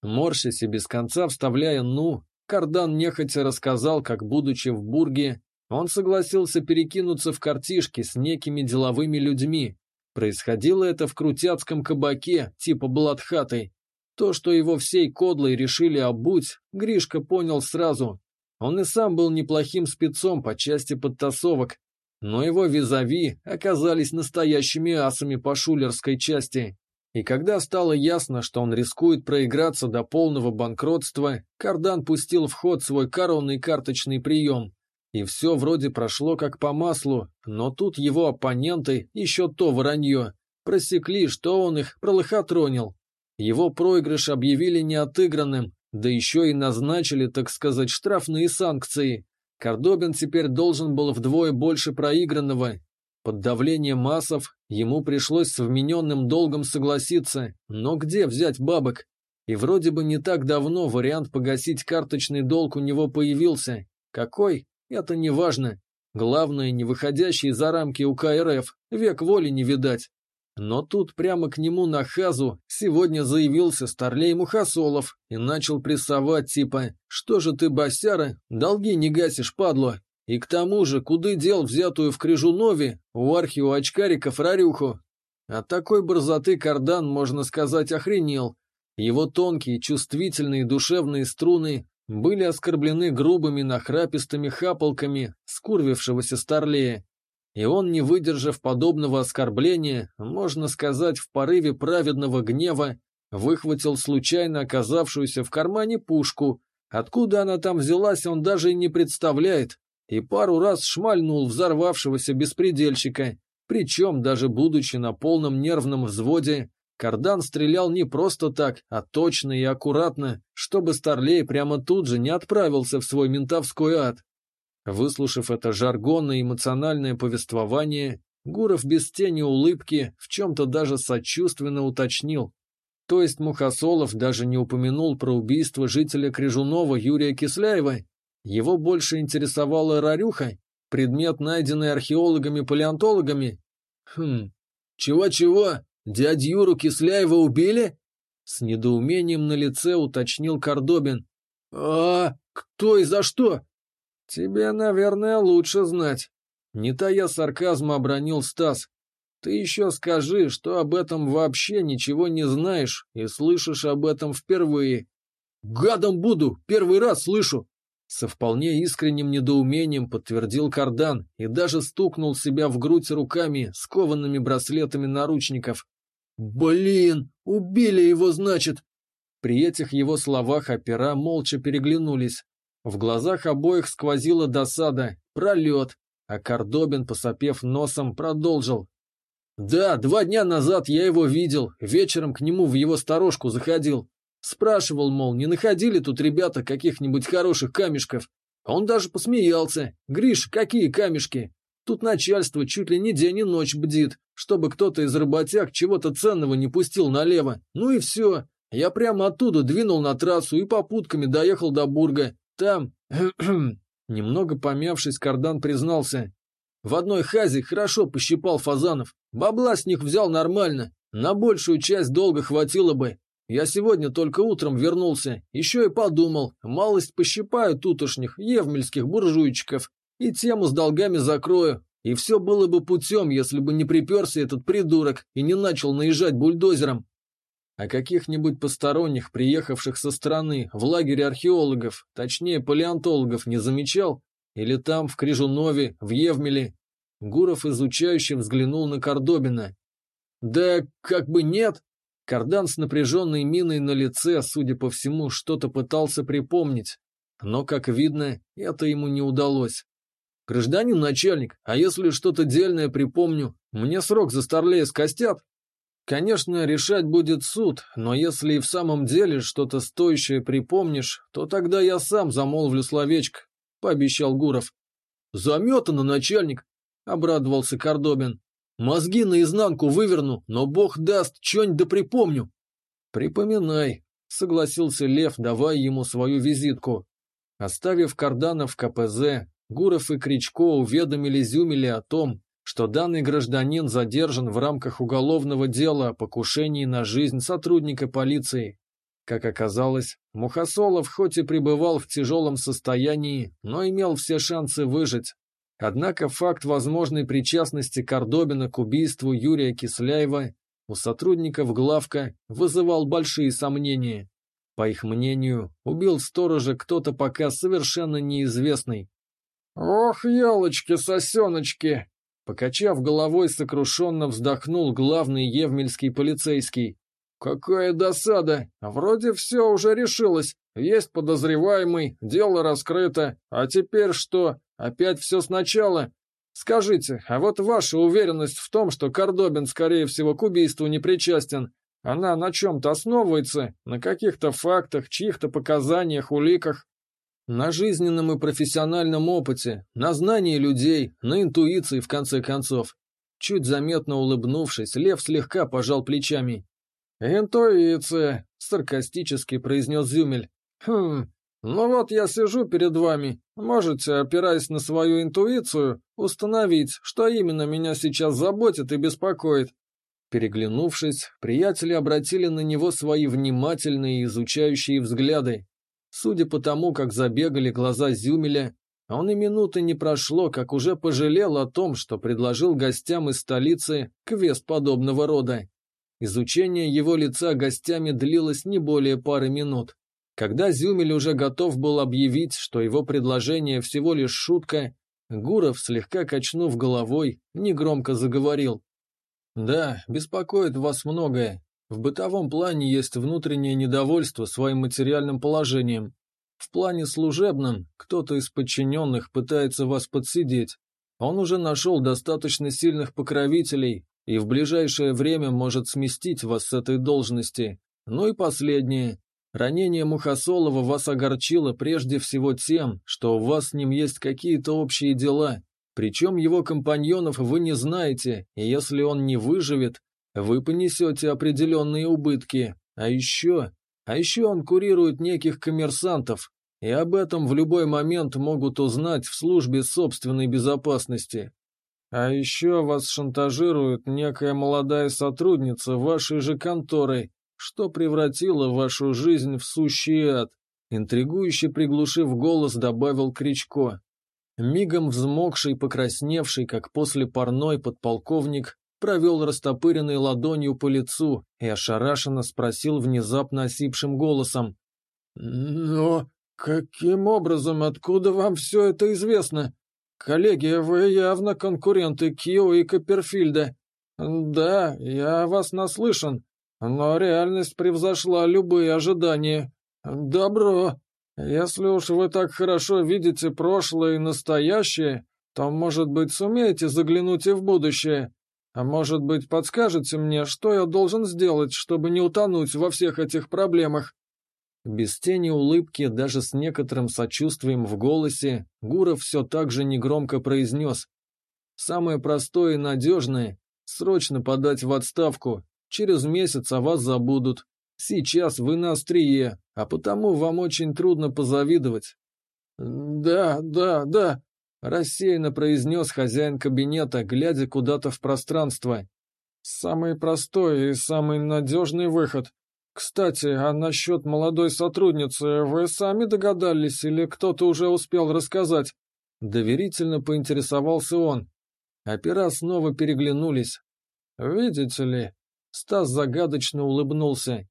Морщась и без конца вставляя «ну», Кардан нехотя рассказал, как, будучи в Бурге, он согласился перекинуться в картишки с некими деловыми людьми. Происходило это в крутяцком кабаке, типа Бладхатой. То, что его всей кодлой решили обуть, Гришка понял сразу. Он и сам был неплохим спецом по части подтасовок, но его визави оказались настоящими асами по шулерской части. И когда стало ясно, что он рискует проиграться до полного банкротства, Кардан пустил в ход свой коронный карточный прием. И все вроде прошло как по маслу, но тут его оппоненты, еще то воронье, просекли, что он их пролохотронил. Его проигрыш объявили неотыгранным, да еще и назначили, так сказать, штрафные санкции. Кордобин теперь должен был вдвое больше проигранного. Под давлением массов ему пришлось с вмененным долгом согласиться, но где взять бабок? И вроде бы не так давно вариант погасить карточный долг у него появился. Какой? Это не важно. Главное, не выходящий за рамки УК РФ, век воли не видать. Но тут прямо к нему на хазу сегодня заявился старлей Мухасолов и начал прессовать типа «Что же ты, босяра, долги не гасишь, падло?» И к тому же, куды дел взятую в Крижунове, у архиу очкариков Рарюху? От такой борзоты кардан, можно сказать, охренел. Его тонкие, чувствительные душевные струны были оскорблены грубыми нахрапистыми хапалками скурвившегося старлея. И он, не выдержав подобного оскорбления, можно сказать, в порыве праведного гнева, выхватил случайно оказавшуюся в кармане пушку. Откуда она там взялась, он даже и не представляет, и пару раз шмальнул взорвавшегося беспредельщика. Причем, даже будучи на полном нервном взводе, Кардан стрелял не просто так, а точно и аккуратно, чтобы Старлей прямо тут же не отправился в свой ментовской ад. Выслушав это жаргонное эмоциональное повествование, Гуров без тени улыбки в чем-то даже сочувственно уточнил. То есть Мухасолов даже не упомянул про убийство жителя Крижунова Юрия Кисляева? Его больше интересовала Рарюха, предмет, найденный археологами-палеонтологами? Хм, чего-чего? Дядь Юру Кисляева убили? С недоумением на лице уточнил Кордобин. А кто и за что? Тебе, наверное, лучше знать. Не тая сарказма обронил Стас. Ты еще скажи, что об этом вообще ничего не знаешь и слышишь об этом впервые. Гадом буду, первый раз слышу. Со вполне искренним недоумением подтвердил Кардан и даже стукнул себя в грудь руками, скованными браслетами наручников. «Блин, убили его, значит!» При этих его словах опера молча переглянулись. В глазах обоих сквозила досада, пролет, а Кордобин, посопев носом, продолжил. «Да, два дня назад я его видел, вечером к нему в его сторожку заходил. Спрашивал, мол, не находили тут ребята каких-нибудь хороших камешков? Он даже посмеялся. Гриш, какие камешки? Тут начальство чуть ли не день и ночь бдит чтобы кто-то из работяг чего-то ценного не пустил налево. Ну и все. Я прямо оттуда двинул на трассу и попутками доехал до Бурга. Там... [clears throat] Немного помявшись, Кардан признался. В одной хазе хорошо пощипал фазанов. Бабла с них взял нормально. На большую часть долго хватило бы. Я сегодня только утром вернулся. Еще и подумал. Малость пощипаю тутошних, евмельских буржуйчиков. И тему с долгами закрою. И все было бы путем, если бы не приперся этот придурок и не начал наезжать бульдозером. А каких-нибудь посторонних, приехавших со стороны, в лагере археологов, точнее палеонтологов, не замечал? Или там, в Крижунове, в Евмеле? Гуров изучающе взглянул на Кордобина. «Да как бы нет!» Кардан с напряженной миной на лице, судя по всему, что-то пытался припомнить. Но, как видно, это ему не удалось. «Гражданин начальник, а если что-то дельное припомню, мне срок за старлея скостят?» «Конечно, решать будет суд, но если и в самом деле что-то стоящее припомнишь, то тогда я сам замолвлю словечко», — пообещал Гуров. «Заметано, начальник», — обрадовался Кордобин. Мозги наизнанку выверну, но бог даст, что-нибудь да припомню. Припоминай, согласился Лев, давая ему свою визитку. Оставив Карданов в КПЗ, Гуров и Кричко уведомили Зюмеля о том, что данный гражданин задержан в рамках уголовного дела о покушении на жизнь сотрудника полиции. Как оказалось, Мухасолов хоть и пребывал в тяжелом состоянии, но имел все шансы выжить. Однако факт возможной причастности Кордобина к убийству Юрия Кисляева у сотрудников главка вызывал большие сомнения. По их мнению, убил сторожа кто-то пока совершенно неизвестный. «Ох, елочки-сосеночки!» Покачав головой, сокрушенно вздохнул главный евмельский полицейский. «Какая досада! Вроде все уже решилось. Есть подозреваемый, дело раскрыто. А теперь что? Опять все сначала? Скажите, а вот ваша уверенность в том, что Кордобин, скорее всего, к убийству не причастен, она на чем-то основывается? На каких-то фактах, чьих-то показаниях, уликах?» На жизненном и профессиональном опыте, на знании людей, на интуиции, в конце концов. Чуть заметно улыбнувшись, Лев слегка пожал плечами. «Интуиция», — саркастически произнес Зюмель. «Хм, ну вот я сижу перед вами. Можете, опираясь на свою интуицию, установить, что именно меня сейчас заботит и беспокоит». Переглянувшись, приятели обратили на него свои внимательные и изучающие взгляды. Судя по тому, как забегали глаза Зюмеля, он и минуты не прошло, как уже пожалел о том, что предложил гостям из столицы квест подобного рода. Изучение его лица гостями длилось не более пары минут. Когда Зюмель уже готов был объявить, что его предложение всего лишь шутка, Гуров, слегка качнув головой, негромко заговорил. «Да, беспокоит вас многое. В бытовом плане есть внутреннее недовольство своим материальным положением. В плане служебном кто-то из подчиненных пытается вас подсидеть. Он уже нашел достаточно сильных покровителей и в ближайшее время может сместить вас с этой должности. Ну и последнее. Ранение Мухосолова вас огорчило прежде всего тем, что у вас с ним есть какие-то общие дела. Причем его компаньонов вы не знаете, и если он не выживет, вы понесете определенные убытки. А еще... А еще он курирует неких коммерсантов, и об этом в любой момент могут узнать в службе собственной безопасности. А еще вас шантажирует некая молодая сотрудница вашей же конторы, что превратило вашу жизнь в сущий ад. Интригующе приглушив голос, добавил Кричко. Мигом взмокший, покрасневший, как после парной подполковник, провел растопыренной ладонью по лицу и ошарашенно спросил внезапно осипшим голосом. «Но каким образом, откуда вам все это известно? Коллеги, вы явно конкуренты Кио и Копперфильда. Да, я вас наслышан, но реальность превзошла любые ожидания. Добро. Если уж вы так хорошо видите прошлое и настоящее, то, может быть, сумеете заглянуть и в будущее. А может быть, подскажете мне, что я должен сделать, чтобы не утонуть во всех этих проблемах?» Без тени улыбки, даже с некоторым сочувствием в голосе, Гуров все так же негромко произнес. «Самое простое и надежное — срочно подать в отставку. Через месяц о вас забудут. Сейчас вы на острие, а потому вам очень трудно позавидовать». «Да, да, да», Рассеянно произнес хозяин кабинета, глядя куда-то в пространство. Самый простой и самый надежный выход. Кстати, а насчет молодой сотрудницы вы сами догадались или кто-то уже успел рассказать? Доверительно поинтересовался он. Опера снова переглянулись. «Видите ли?» Стас загадочно улыбнулся.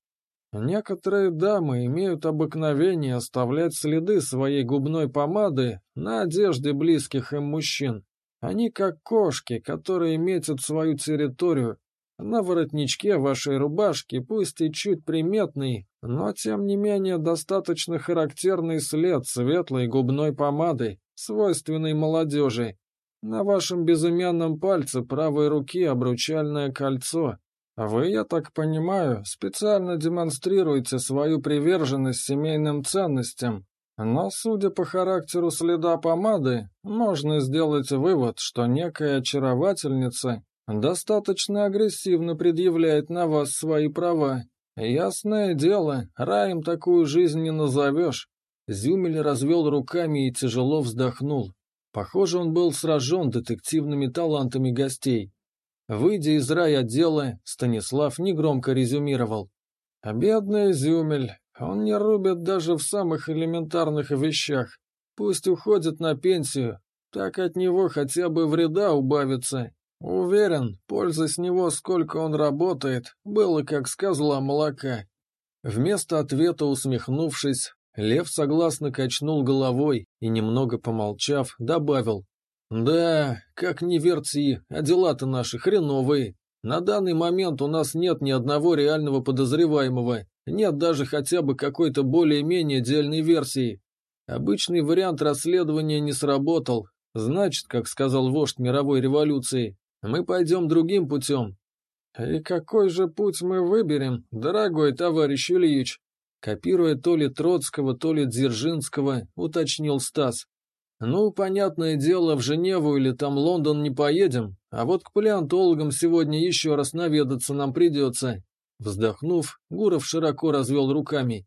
Некоторые дамы имеют обыкновение оставлять следы своей губной помады на одежде близких им мужчин. Они как кошки, которые метят свою территорию. На воротничке вашей рубашки, пусть и чуть приметный, но тем не менее достаточно характерный след светлой губной помады, свойственной молодежи. На вашем безымянном пальце правой руки обручальное кольцо, вы, я так понимаю, специально демонстрируете свою приверженность семейным ценностям, но, судя по характеру следа помады, можно сделать вывод, что некая очаровательница достаточно агрессивно предъявляет на вас свои права. Ясное дело, раем такую жизнь не назовешь. Зюмель развел руками и тяжело вздохнул. Похоже, он был сражен детективными талантами гостей. Выйдя из райотдела, Станислав негромко резюмировал. «А бедный Зюмель, он не рубит даже в самых элементарных вещах. Пусть уходит на пенсию, так от него хотя бы вреда убавится. Уверен, пользы с него, сколько он работает, было как с козла молока». Вместо ответа усмехнувшись, Лев согласно качнул головой и, немного помолчав, добавил. «Да, как не верти, а дела-то наши хреновые. На данный момент у нас нет ни одного реального подозреваемого, нет даже хотя бы какой-то более-менее дельной версии. Обычный вариант расследования не сработал. Значит, как сказал вождь мировой революции, мы пойдем другим путем». «И какой же путь мы выберем, дорогой товарищ Ильич?» Копируя то ли Троцкого, то ли Дзержинского, уточнил Стас. «Ну, понятное дело, в Женеву или там Лондон не поедем, а вот к палеонтологам сегодня еще раз наведаться нам придется». Вздохнув, Гуров широко развел руками.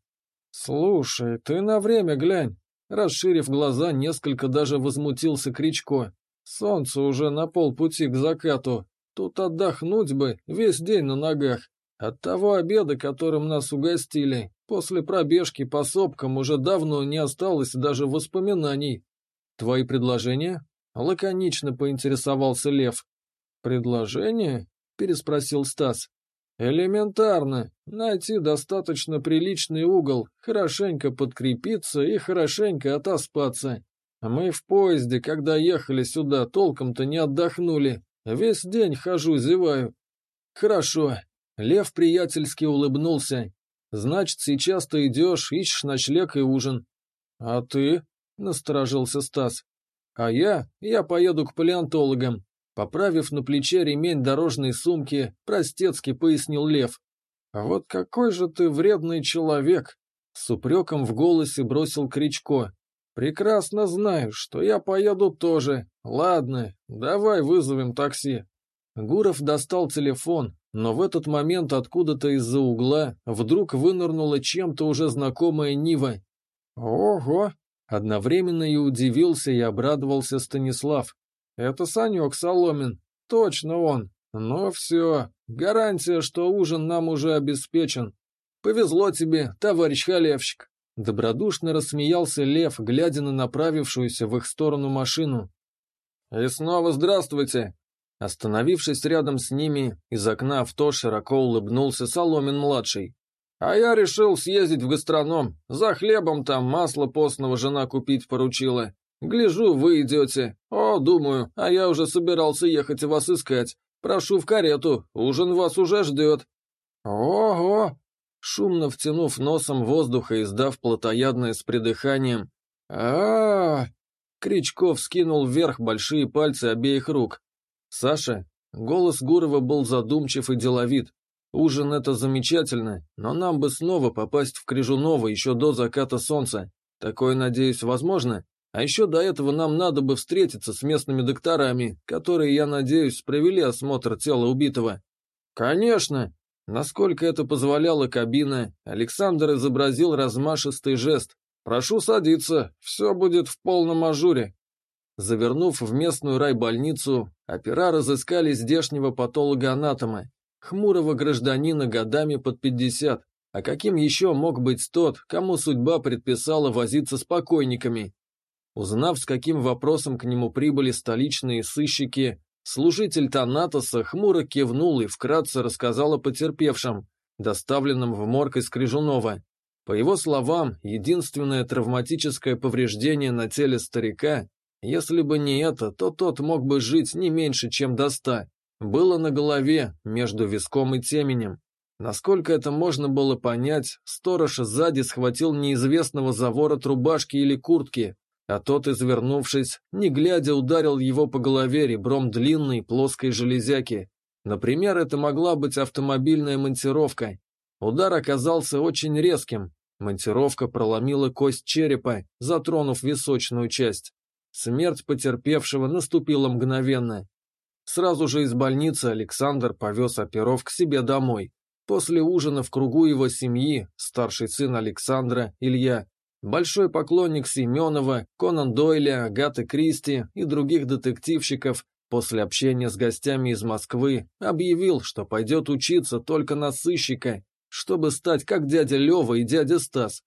«Слушай, ты на время глянь». Расширив глаза, несколько даже возмутился Кричко. «Солнце уже на полпути к закату. Тут отдохнуть бы, весь день на ногах. От того обеда, которым нас угостили, После пробежки по сопкам уже давно не осталось даже воспоминаний. Твои предложения? Лаконично поинтересовался Лев. Предложение? Переспросил Стас. Элементарно. Найти достаточно приличный угол, хорошенько подкрепиться и хорошенько отоспаться. Мы в поезде, когда ехали сюда, толком-то не отдохнули. Весь день хожу, зеваю. Хорошо. Лев приятельски улыбнулся Значит, сейчас ты идешь, ищешь ночлег и ужин. А ты? Насторожился Стас. А я? Я поеду к палеонтологам. Поправив на плече ремень дорожной сумки, простецки пояснил Лев. А вот какой же ты вредный человек! С упреком в голосе бросил Кричко. Прекрасно знаю, что я поеду тоже. Ладно, давай вызовем такси. Гуров достал телефон, но в этот момент откуда-то из-за угла вдруг вынырнула чем-то уже знакомая Нива. «Ого!» Одновременно и удивился и обрадовался Станислав. «Это Санек Соломин. Точно он. Но все. Гарантия, что ужин нам уже обеспечен. Повезло тебе, товарищ халевщик». Добродушно рассмеялся Лев, глядя на направившуюся в их сторону машину. «И снова здравствуйте!» Остановившись рядом с ними, из окна авто широко улыбнулся Соломин-младший. «А я решил съездить в гастроном. За хлебом там масло постного жена купить поручила. Гляжу, вы идете. О, думаю, а я уже собирался ехать вас искать. Прошу в карету, ужин вас уже ждет». «Ого!» Шумно втянув носом воздуха и сдав плотоядное с придыханием. а, -а, -а Кричков скинул вверх большие пальцы обеих рук. «Саша?» Голос Гурова был задумчив и деловит. «Ужин — это замечательно, но нам бы снова попасть в Крижунова еще до заката солнца. Такое, надеюсь, возможно? А еще до этого нам надо бы встретиться с местными докторами, которые, я надеюсь, провели осмотр тела убитого». «Конечно!» Насколько это позволяла кабина, Александр изобразил размашистый жест. «Прошу садиться, все будет в полном ажуре». Завернув в местную райбольницу, опера разыскали здешнего патолога-анатома, хмурого гражданина годами под пятьдесят. А каким еще мог быть тот, кому судьба предписала возиться с покойниками? Узнав, с каким вопросом к нему прибыли столичные сыщики, служитель Танатоса хмуро кивнул и вкратце рассказал о потерпевшем, доставленном в морг из Крижунова. По его словам, единственное травматическое повреждение на теле старика если бы не это, то тот мог бы жить не меньше, чем до ста. Было на голове, между виском и теменем. Насколько это можно было понять, сторож сзади схватил неизвестного за ворот рубашки или куртки, а тот, извернувшись, не глядя, ударил его по голове ребром длинной плоской железяки. Например, это могла быть автомобильная монтировка. Удар оказался очень резким. Монтировка проломила кость черепа, затронув височную часть. Смерть потерпевшего наступила мгновенно. Сразу же из больницы Александр повез оперов к себе домой. После ужина в кругу его семьи, старший сын Александра, Илья, большой поклонник Семенова, Конан Дойля, Агаты Кристи и других детективщиков, после общения с гостями из Москвы, объявил, что пойдет учиться только на сыщика, чтобы стать как дядя Лева и дядя Стас.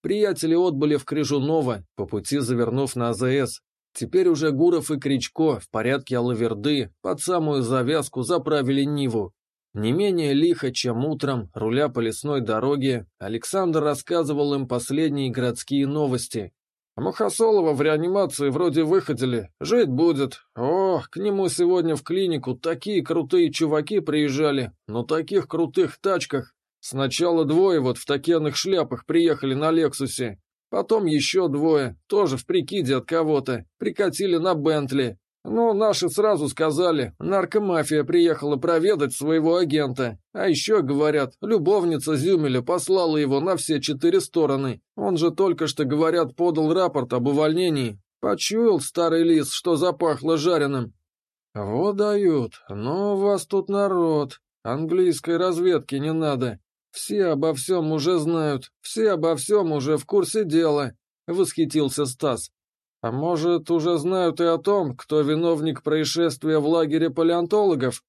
Приятели отбыли в Крижуново, по пути завернув на АЗС, Теперь уже Гуров и Кричко в порядке Алаверды под самую завязку заправили Ниву. Не менее лихо, чем утром, руля по лесной дороге, Александр рассказывал им последние городские новости. Мухосолова в реанимации вроде выходили, жить будет. О, к нему сегодня в клинику такие крутые чуваки приезжали, на таких крутых тачках. Сначала двое вот в такенных шляпах приехали на Лексусе, Потом еще двое, тоже в прикиде от кого-то, прикатили на Бентли. Ну, наши сразу сказали, наркомафия приехала проведать своего агента. А еще, говорят, любовница Зюмеля послала его на все четыре стороны. Он же только что, говорят, подал рапорт об увольнении. Почуял старый лис, что запахло жареным. Вот дают, но у вас тут народ. Английской разведки не надо. «Все обо всем уже знают, все обо всем уже в курсе дела», — восхитился Стас. «А может, уже знают и о том, кто виновник происшествия в лагере палеонтологов?»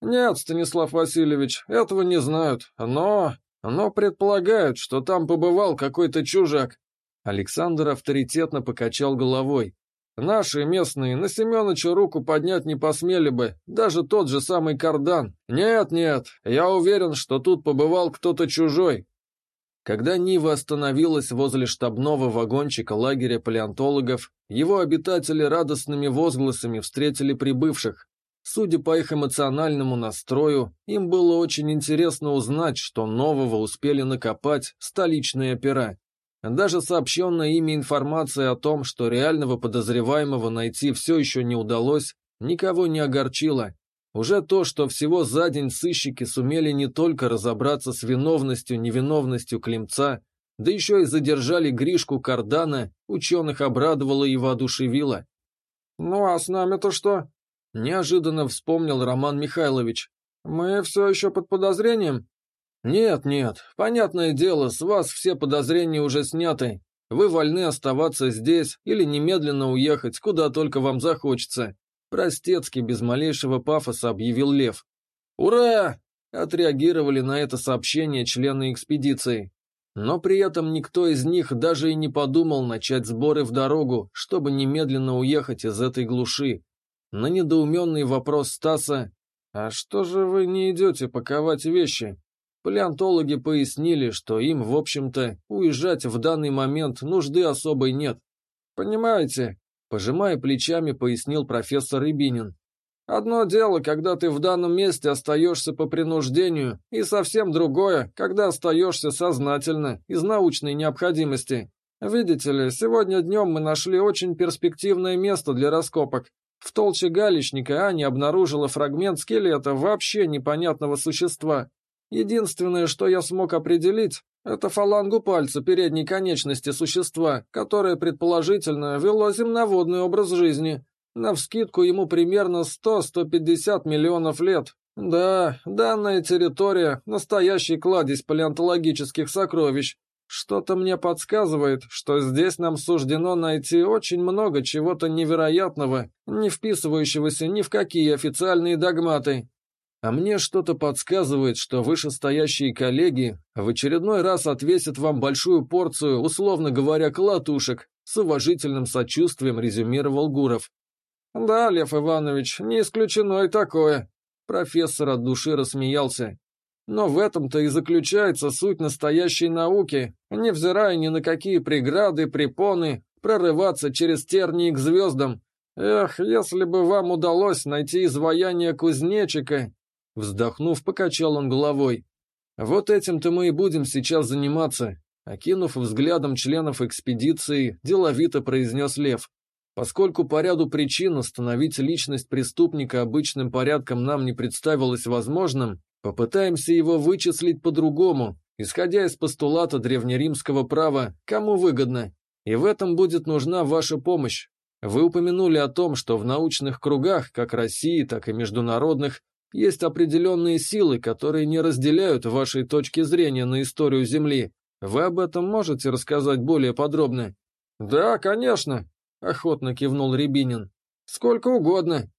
«Нет, Станислав Васильевич, этого не знают, но... но предполагают, что там побывал какой-то чужак». Александр авторитетно покачал головой. Наши местные на Семеновича руку поднять не посмели бы, даже тот же самый Кардан. Нет-нет, я уверен, что тут побывал кто-то чужой. Когда Нива остановилась возле штабного вагончика лагеря палеонтологов, его обитатели радостными возгласами встретили прибывших. Судя по их эмоциональному настрою, им было очень интересно узнать, что нового успели накопать столичные опера. Даже сообщенная ими информация о том, что реального подозреваемого найти все еще не удалось, никого не огорчила. Уже то, что всего за день сыщики сумели не только разобраться с виновностью-невиновностью Климца, да еще и задержали Гришку Кардана, ученых обрадовало и воодушевило. «Ну а с нами-то что?» – неожиданно вспомнил Роман Михайлович. «Мы все еще под подозрением?» «Нет, нет, понятное дело, с вас все подозрения уже сняты. Вы вольны оставаться здесь или немедленно уехать, куда только вам захочется», простецки без малейшего пафоса объявил Лев. «Ура!» – отреагировали на это сообщение члены экспедиции. Но при этом никто из них даже и не подумал начать сборы в дорогу, чтобы немедленно уехать из этой глуши. На недоуменный вопрос Стаса «А что же вы не идете паковать вещи?» Палеонтологи пояснили, что им, в общем-то, уезжать в данный момент нужды особой нет. Понимаете, пожимая плечами, пояснил профессор Рябинин. Одно дело, когда ты в данном месте остаешься по принуждению, и совсем другое, когда остаешься сознательно, из научной необходимости. Видите ли, сегодня днем мы нашли очень перспективное место для раскопок. В толще галечника Аня обнаружила фрагмент скелета вообще непонятного существа. Единственное, что я смог определить, это фалангу пальца передней конечности существа, которое, предположительно, вело земноводный образ жизни. Навскидку ему примерно 100-150 миллионов лет. Да, данная территория – настоящий кладезь палеонтологических сокровищ. Что-то мне подсказывает, что здесь нам суждено найти очень много чего-то невероятного, не вписывающегося ни в какие официальные догматы. А мне что-то подсказывает, что вышестоящие коллеги в очередной раз отвесят вам большую порцию, условно говоря, колотушек, с уважительным сочувствием резюмировал Гуров. «Да, Лев Иванович, не исключено и такое», — профессор от души рассмеялся. «Но в этом-то и заключается суть настоящей науки, невзирая ни на какие преграды, препоны, прорываться через тернии к звездам. Эх, если бы вам удалось найти изваяние кузнечика Вздохнув, покачал он головой. «Вот этим-то мы и будем сейчас заниматься», окинув взглядом членов экспедиции, деловито произнес Лев. Поскольку по ряду причин установить личность преступника обычным порядком нам не представилось возможным, попытаемся его вычислить по-другому, исходя из постулата древнеримского права «кому выгодно», и в этом будет нужна ваша помощь. Вы упомянули о том, что в научных кругах, как России, так и международных, есть определенные силы, которые не разделяют вашей точки зрения на историю Земли. Вы об этом можете рассказать более подробно? Да, конечно, охотно кивнул Рябинин. Сколько угодно.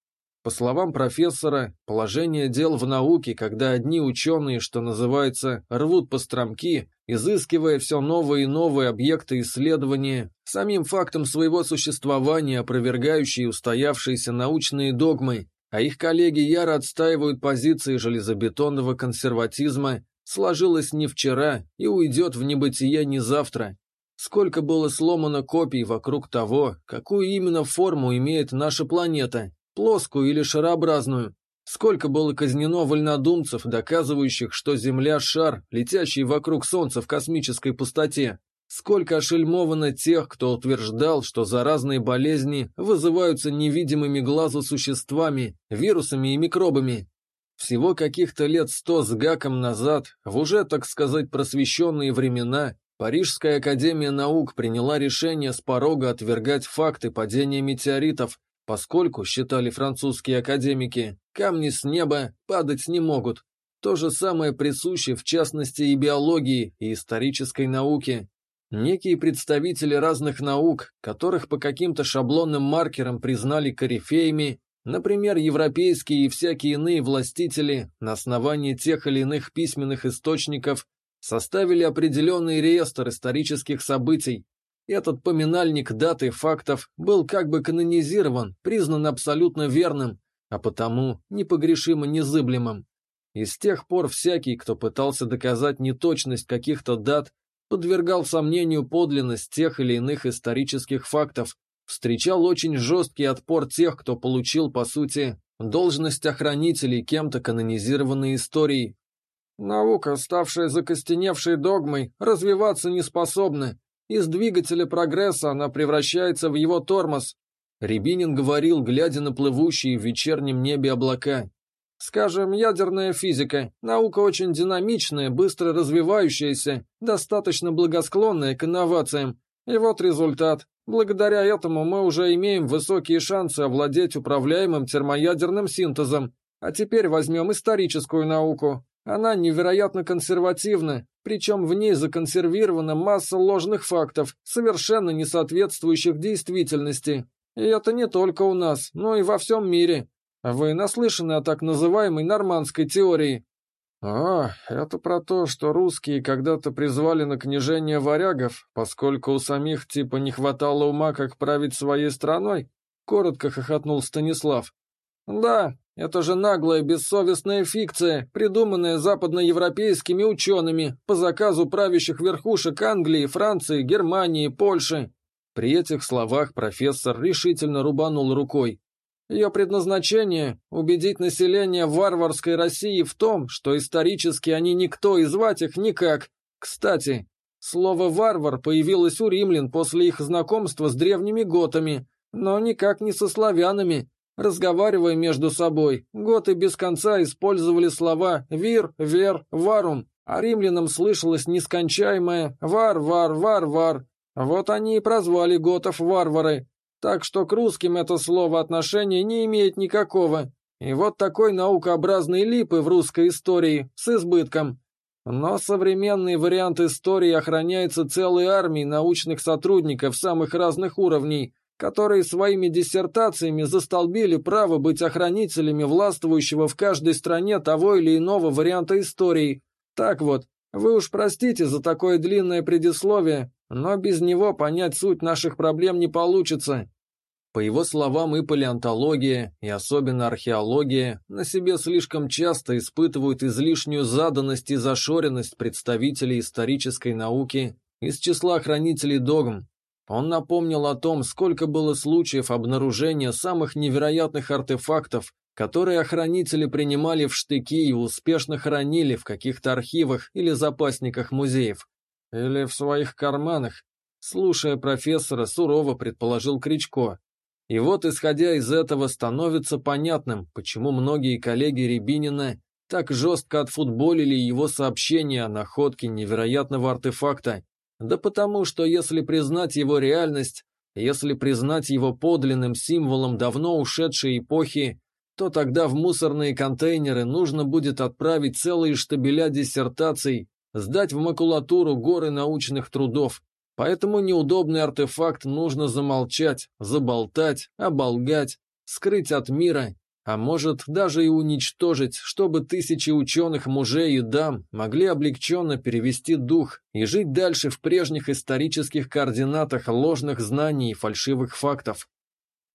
По словам профессора, положение дел в науке, когда одни ученые, что называется, рвут по стромки, изыскивая все новые и новые объекты исследования, самим фактом своего существования опровергающие устоявшиеся научные догмы, а их коллеги яро отстаивают позиции железобетонного консерватизма, сложилось не вчера и уйдет в небытие не завтра. Сколько было сломано копий вокруг того, какую именно форму имеет наша планета, плоскую или шарообразную. Сколько было казнено вольнодумцев, доказывающих, что Земля – шар, летящий вокруг Солнца в космической пустоте. Сколько ошельмовано тех, кто утверждал, что заразные болезни вызываются невидимыми глазу существами, вирусами и микробами. Всего каких-то лет сто с гаком назад, в уже, так сказать, просвещенные времена, Парижская академия наук приняла решение с порога отвергать факты падения метеоритов, поскольку, считали французские академики, камни с неба падать не могут. То же самое присуще в частности и биологии, и исторической науке. Некие представители разных наук, которых по каким-то шаблонным маркерам признали корифеями, например, европейские и всякие иные властители, на основании тех или иных письменных источников, составили определенный реестр исторических событий. Этот поминальник дат и фактов был как бы канонизирован, признан абсолютно верным, а потому непогрешимо незыблемым. И с тех пор всякий, кто пытался доказать неточность каких-то дат, подвергал сомнению подлинность тех или иных исторических фактов, встречал очень жесткий отпор тех, кто получил, по сути, должность охранителей кем-то канонизированной историей. Наука, ставшая закостеневшей догмой, развиваться не способна. Из двигателя прогресса она превращается в его тормоз. Рябинин говорил, глядя на плывущие в вечернем небе облака. Скажем, ядерная физика. Наука очень динамичная, быстро развивающаяся, достаточно благосклонная к инновациям. И вот результат. Благодаря этому мы уже имеем высокие шансы овладеть управляемым термоядерным синтезом. А теперь возьмем историческую науку. Она невероятно консервативна, причем в ней законсервирована масса ложных фактов, совершенно не соответствующих действительности. И это не только у нас, но и во всем мире. Вы наслышаны о так называемой нормандской теории? А, это про то, что русские когда-то призвали на княжение варягов, поскольку у самих типа не хватало ума, как править своей страной? Коротко хохотнул Станислав. Да, это же наглая бессовестная фикция, придуманная западноевропейскими учеными по заказу правящих верхушек Англии, Франции, Германии, Польши. При этих словах профессор решительно рубанул рукой. Ее предназначение – убедить население варварской России в том, что исторически они никто и звать их никак. Кстати, слово «варвар» появилось у римлян после их знакомства с древними готами, но никак не со славянами. Разговаривая между собой, готы без конца использовали слова «вир», «вер», «варум», а римлянам слышалось нескончаемое «вар, вар, вар, вар». Вот они и прозвали готов варвары, так что к русским это слово отношения не имеет никакого. И вот такой наукообразный липы в русской истории с избытком. Но современный вариант истории охраняется целой армией научных сотрудников самых разных уровней, которые своими диссертациями застолбили право быть охранителями властвующего в каждой стране того или иного варианта истории. Так вот, вы уж простите за такое длинное предисловие, но без него понять суть наших проблем не получится. По его словам, и палеонтология, и особенно археология на себе слишком часто испытывают излишнюю заданность и зашоренность представителей исторической науки из числа хранителей догм. Он напомнил о том, сколько было случаев обнаружения самых невероятных артефактов, которые охранители принимали в штыки и успешно хранили в каких-то архивах или запасниках музеев. Или в своих карманах, слушая профессора, сурово предположил Кричко. И вот, исходя из этого, становится понятным, почему многие коллеги Рябинина так жестко отфутболили его сообщение о находке невероятного артефакта. Да потому, что если признать его реальность, Если признать его подлинным символом давно ушедшей эпохи, то тогда в мусорные контейнеры нужно будет отправить целые штабеля диссертаций, сдать в макулатуру горы научных трудов. Поэтому неудобный артефакт нужно замолчать, заболтать, оболгать, скрыть от мира, а может даже и уничтожить, чтобы тысячи ученых мужей и дам могли облегченно перевести дух и жить дальше в прежних исторических координатах ложных знаний и фальшивых фактов.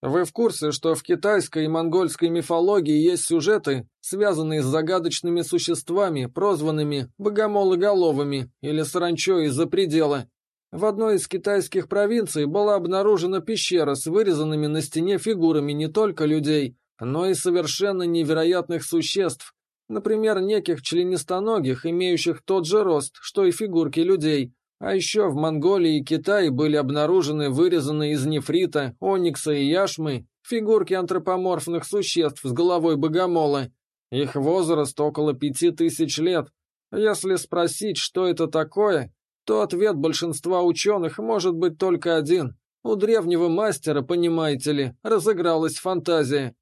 Вы в курсе, что в китайской и монгольской мифологии есть сюжеты, связанные с загадочными существами, прозванными богомологоловыми или саранчо из-за предела? В одной из китайских провинций была обнаружена пещера с вырезанными на стене фигурами не только людей, но и совершенно невероятных существ, например, неких членистоногих, имеющих тот же рост, что и фигурки людей. А еще в Монголии и Китае были обнаружены вырезанные из нефрита, оникса и яшмы фигурки антропоморфных существ с головой богомола. Их возраст около пяти тысяч лет. Если спросить, что это такое, то ответ большинства ученых может быть только один. У древнего мастера, понимаете ли, разыгралась фантазия.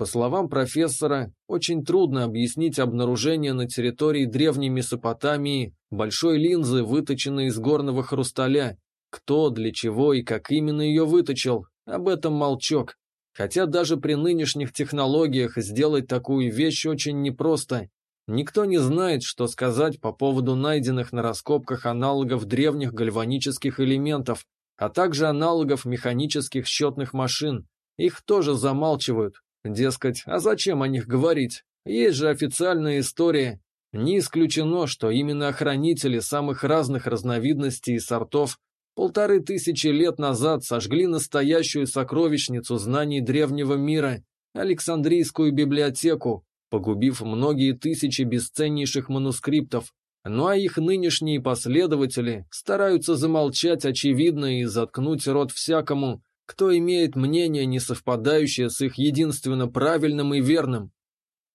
По словам профессора, очень трудно объяснить обнаружение на территории древней Месопотамии большой линзы, выточенной из горного хрусталя. Кто, для чего и как именно ее выточил, об этом молчок. Хотя даже при нынешних технологиях сделать такую вещь очень непросто. Никто не знает, что сказать по поводу найденных на раскопках аналогов древних гальванических элементов, а также аналогов механических счетных машин. Их тоже замалчивают, Дескать, а зачем о них говорить? Есть же официальная история. Не исключено, что именно охранители самых разных разновидностей и сортов полторы тысячи лет назад сожгли настоящую сокровищницу знаний древнего мира, Александрийскую библиотеку, погубив многие тысячи бесценнейших манускриптов. Ну а их нынешние последователи стараются замолчать очевидное и заткнуть рот всякому, кто имеет мнение, не совпадающее с их единственно правильным и верным.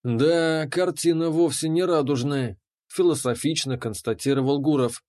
«Да, картина вовсе не радужная», — философично констатировал Гуров.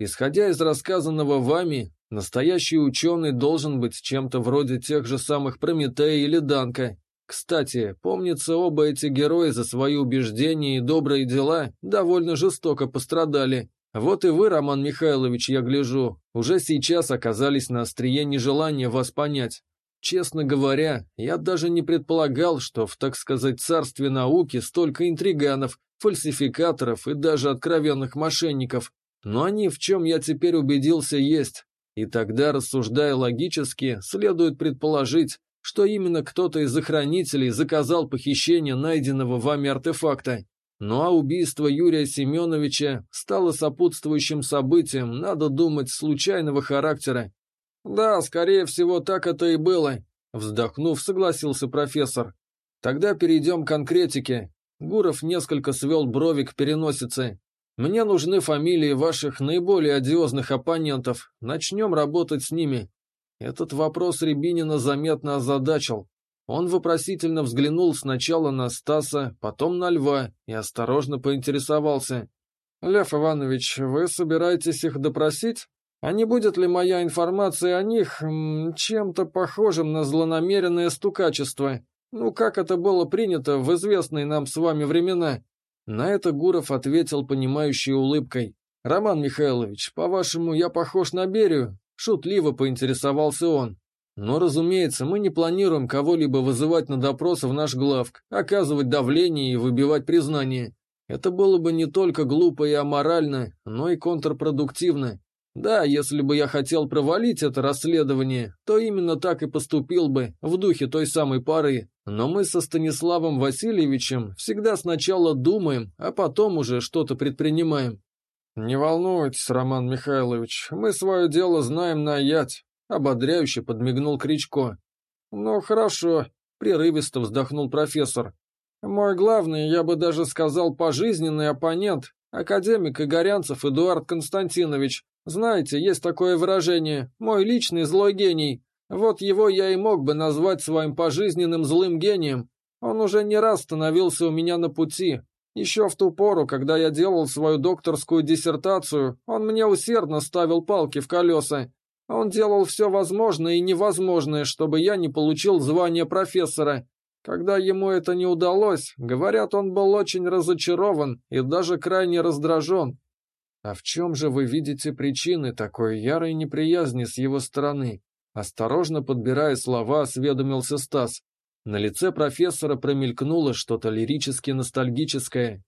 «Исходя из рассказанного вами, настоящий ученый должен быть чем-то вроде тех же самых Прометея или Данка. Кстати, помнится, оба эти герои за свои убеждения и добрые дела довольно жестоко пострадали. Вот и вы, Роман Михайлович, я гляжу, уже сейчас оказались на острие нежелания вас понять. Честно говоря, я даже не предполагал, что в, так сказать, царстве науки столько интриганов, фальсификаторов и даже откровенных мошенников. Но они, в чем я теперь убедился, есть. И тогда, рассуждая логически, следует предположить, что именно кто-то из охранителей заказал похищение найденного вами артефакта. Ну а убийство Юрия Семеновича стало сопутствующим событием, надо думать, случайного характера. Да, скорее всего, так это и было. Вздохнув, согласился профессор. Тогда перейдем к конкретике. Гуров несколько свел брови к переносице. Мне нужны фамилии ваших наиболее одиозных оппонентов. Начнем работать с ними. Этот вопрос Рябинина заметно озадачил. Он вопросительно взглянул сначала на Стаса, потом на Льва и осторожно поинтересовался. «Лев Иванович, вы собираетесь их допросить? А не будет ли моя информация о них чем-то похожим на злонамеренное стукачество? Ну, как это было принято в известные нам с вами времена?» На это Гуров ответил понимающей улыбкой. «Роман Михайлович, по-вашему, я похож на Берию?» Шутливо поинтересовался он. Но, разумеется, мы не планируем кого-либо вызывать на допрос в наш главк, оказывать давление и выбивать признание. Это было бы не только глупо и аморально, но и контрпродуктивно. Да, если бы я хотел провалить это расследование, то именно так и поступил бы, в духе той самой пары. Но мы со Станиславом Васильевичем всегда сначала думаем, а потом уже что-то предпринимаем. Не волнуйтесь, Роман Михайлович, мы свое дело знаем на ять. Ободряюще подмигнул Кричко. «Ну, хорошо», — прерывисто вздохнул профессор. «Мой главный, я бы даже сказал, пожизненный оппонент, академик Игорянцев Эдуард Константинович. Знаете, есть такое выражение «мой личный злой гений». Вот его я и мог бы назвать своим пожизненным злым гением. Он уже не раз становился у меня на пути. Еще в ту пору, когда я делал свою докторскую диссертацию, он мне усердно ставил палки в колеса. Он делал все возможное и невозможное, чтобы я не получил звание профессора. Когда ему это не удалось, говорят, он был очень разочарован и даже крайне раздражен. А в чем же вы видите причины такой ярой неприязни с его стороны? Осторожно подбирая слова, осведомился Стас. На лице профессора промелькнуло что-то лирически ностальгическое.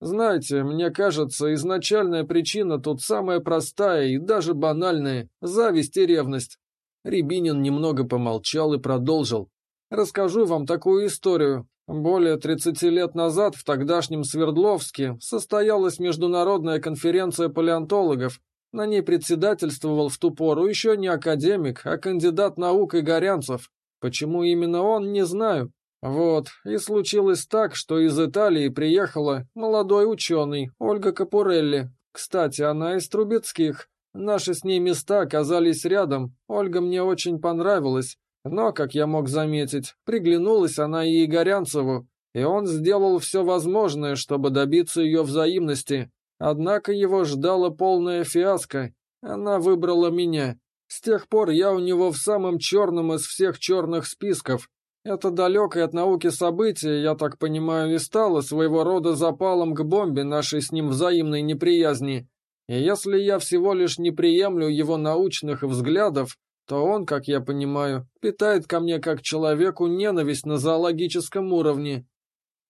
Знаете, мне кажется, изначальная причина тут самая простая и даже банальная – зависть и ревность. Рябинин немного помолчал и продолжил. Расскажу вам такую историю. Более 30 лет назад в тогдашнем Свердловске состоялась международная конференция палеонтологов. На ней председательствовал в ту пору еще не академик, а кандидат наук Игорянцев. Почему именно он, не знаю. Вот, и случилось так, что из Италии приехала молодой ученый, Ольга Капурелли. Кстати, она из Трубецких. Наши с ней места оказались рядом. Ольга мне очень понравилась. Но, как я мог заметить, приглянулась она и Игорянцеву, и он сделал все возможное, чтобы добиться ее взаимности. Однако его ждала полная фиаско. Она выбрала меня. С тех пор я у него в самом черном из всех черных списков. Это далекое от науки событие, я так понимаю, и стало своего рода запалом к бомбе нашей с ним взаимной неприязни. И если я всего лишь не приемлю его научных взглядов, то он, как я понимаю, питает ко мне как человеку ненависть на зоологическом уровне.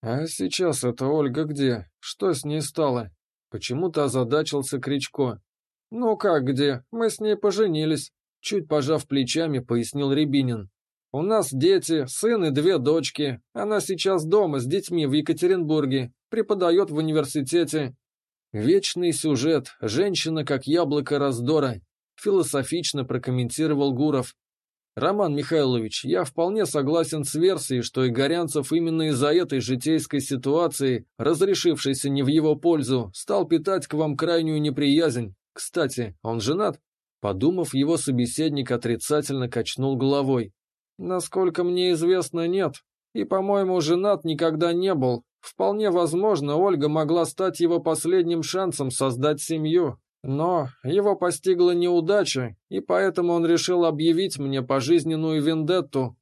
А сейчас это Ольга где? Что с ней стало? Почему-то озадачился Кричко. Ну как где? Мы с ней поженились. Чуть пожав плечами, пояснил Рябинин. У нас дети, сын и две дочки. Она сейчас дома с детьми в Екатеринбурге, преподает в университете. Вечный сюжет, женщина как яблоко раздора, философично прокомментировал Гуров. Роман Михайлович, я вполне согласен с версией, что Игорянцев именно из-за этой житейской ситуации, разрешившейся не в его пользу, стал питать к вам крайнюю неприязнь. Кстати, он женат? Подумав, его собеседник отрицательно качнул головой. Насколько мне известно, нет. И, по-моему, женат никогда не был. Вполне возможно, Ольга могла стать его последним шансом создать семью. Но его постигла неудача, и поэтому он решил объявить мне пожизненную вендетту.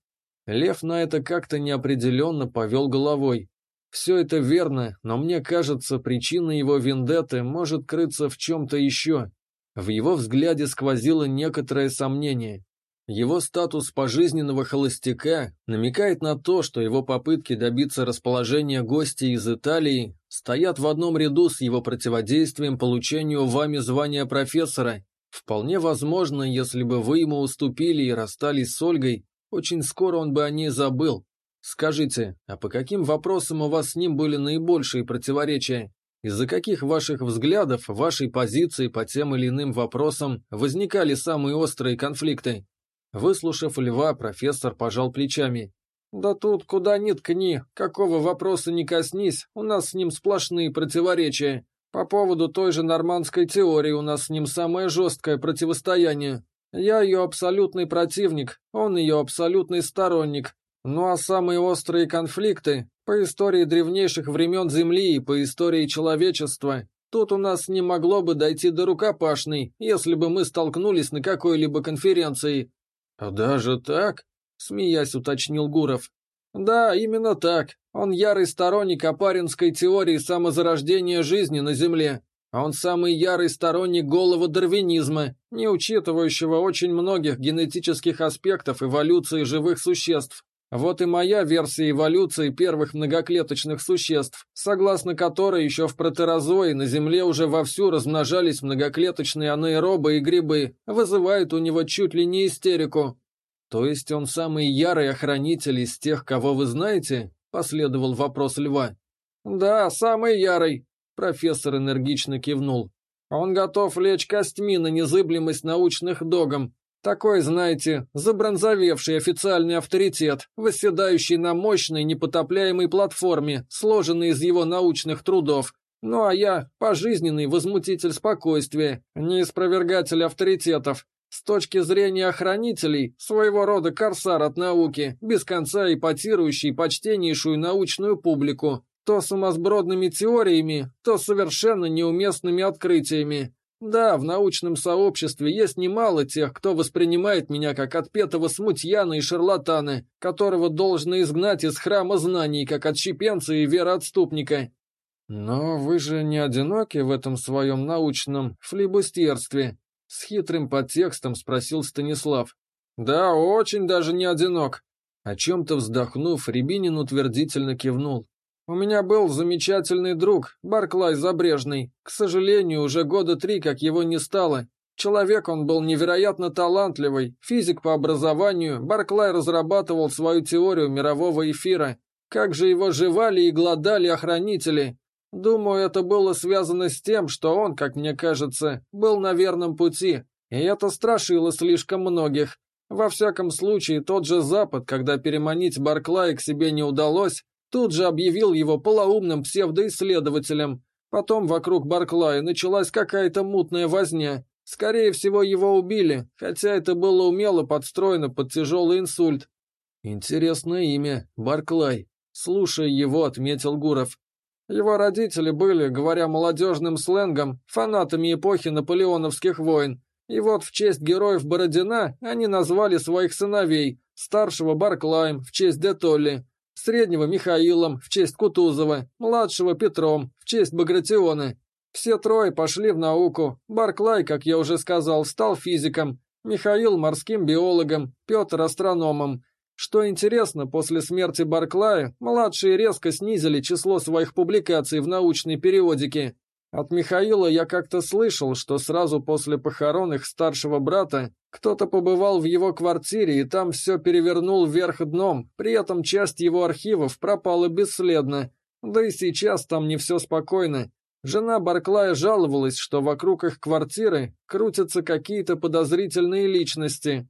Лев на это как-то неопределенно повел головой. Все это верно, но мне кажется, причина его вендетты может крыться в чем-то еще. В его взгляде сквозило некоторое сомнение. Его статус пожизненного холостяка намекает на то, что его попытки добиться расположения гостей из Италии стоят в одном ряду с его противодействием получению вами звания профессора. Вполне возможно, если бы вы ему уступили и расстались с Ольгой, очень скоро он бы о ней забыл. Скажите, а по каким вопросам у вас с ним были наибольшие противоречия? Из-за каких ваших взглядов, вашей позиции по тем или иным вопросам возникали самые острые конфликты? Выслушав льва, профессор пожал плечами. «Да тут куда ни ткни, какого вопроса не коснись, у нас с ним сплошные противоречия. По поводу той же нормандской теории у нас с ним самое жесткое противостояние. Я ее абсолютный противник, он ее абсолютный сторонник. Ну а самые острые конфликты по истории древнейших времен Земли и по истории человечества. Тут у нас не могло бы дойти до рукопашной, если бы мы столкнулись на какой-либо конференции. «Даже так?» — смеясь уточнил Гуров. «Да, именно так. Он ярый сторонник опаринской теории самозарождения жизни на Земле. А он самый ярый сторонник голого дарвинизма, не учитывающего очень многих генетических аспектов эволюции живых существ. Вот и моя версия эволюции первых многоклеточных существ, согласно которой еще в протерозое на Земле уже вовсю размножались многоклеточные анаэробы и грибы, вызывает у него чуть ли не истерику. То есть он самый ярый охранитель из тех, кого вы знаете? Последовал вопрос Льва. Да, самый ярый, профессор энергично кивнул. Он готов лечь костьми на незыблемость научных догм, такой, знаете, забронзовевший официальный авторитет, восседающий на мощной непотопляемой платформе, сложенной из его научных трудов. Ну а я – пожизненный возмутитель спокойствия, неиспровергатель авторитетов. С точки зрения охранителей, своего рода корсар от науки, без конца ипотирующий почтеннейшую научную публику, то сумасбродными теориями, то совершенно неуместными открытиями. Да, в научном сообществе есть немало тех, кто воспринимает меня как отпетого смутьяна и шарлатана, которого должно изгнать из храма знаний, как отщепенца и вероотступника. Но вы же не одиноки в этом своем научном флибустерстве, с хитрым подтекстом спросил Станислав. Да, очень даже не одинок. О чем-то вздохнув, Рябинин утвердительно кивнул. У меня был замечательный друг, Барклай Забрежный. К сожалению, уже года три, как его не стало. Человек он был невероятно талантливый, физик по образованию, Барклай разрабатывал свою теорию мирового эфира. Как же его жевали и глодали охранители. Думаю, это было связано с тем, что он, как мне кажется, был на верном пути, и это страшило слишком многих. Во всяком случае, тот же Запад, когда переманить Барклая к себе не удалось, тут же объявил его полоумным псевдоисследователем. Потом вокруг Барклая началась какая-то мутная возня. Скорее всего, его убили, хотя это было умело подстроено под тяжелый инсульт. Интересное имя, Барклай. Слушая его, отметил Гуров. Его родители были, говоря молодежным сленгом, фанатами эпохи наполеоновских войн. И вот в честь героев Бородина они назвали своих сыновей, старшего Барклаем в честь де Толли, среднего Михаилом в честь Кутузова, младшего Петром в честь Багратиона. Все трое пошли в науку. Барклай, как я уже сказал, стал физиком, Михаил морским биологом, Петр астрономом, что интересно, после смерти Барклая младшие резко снизили число своих публикаций в научной периодике. От Михаила я как-то слышал, что сразу после похорон их старшего брата кто-то побывал в его квартире и там все перевернул вверх дном, при этом часть его архивов пропала бесследно. Да и сейчас там не все спокойно. Жена Барклая жаловалась, что вокруг их квартиры крутятся какие-то подозрительные личности.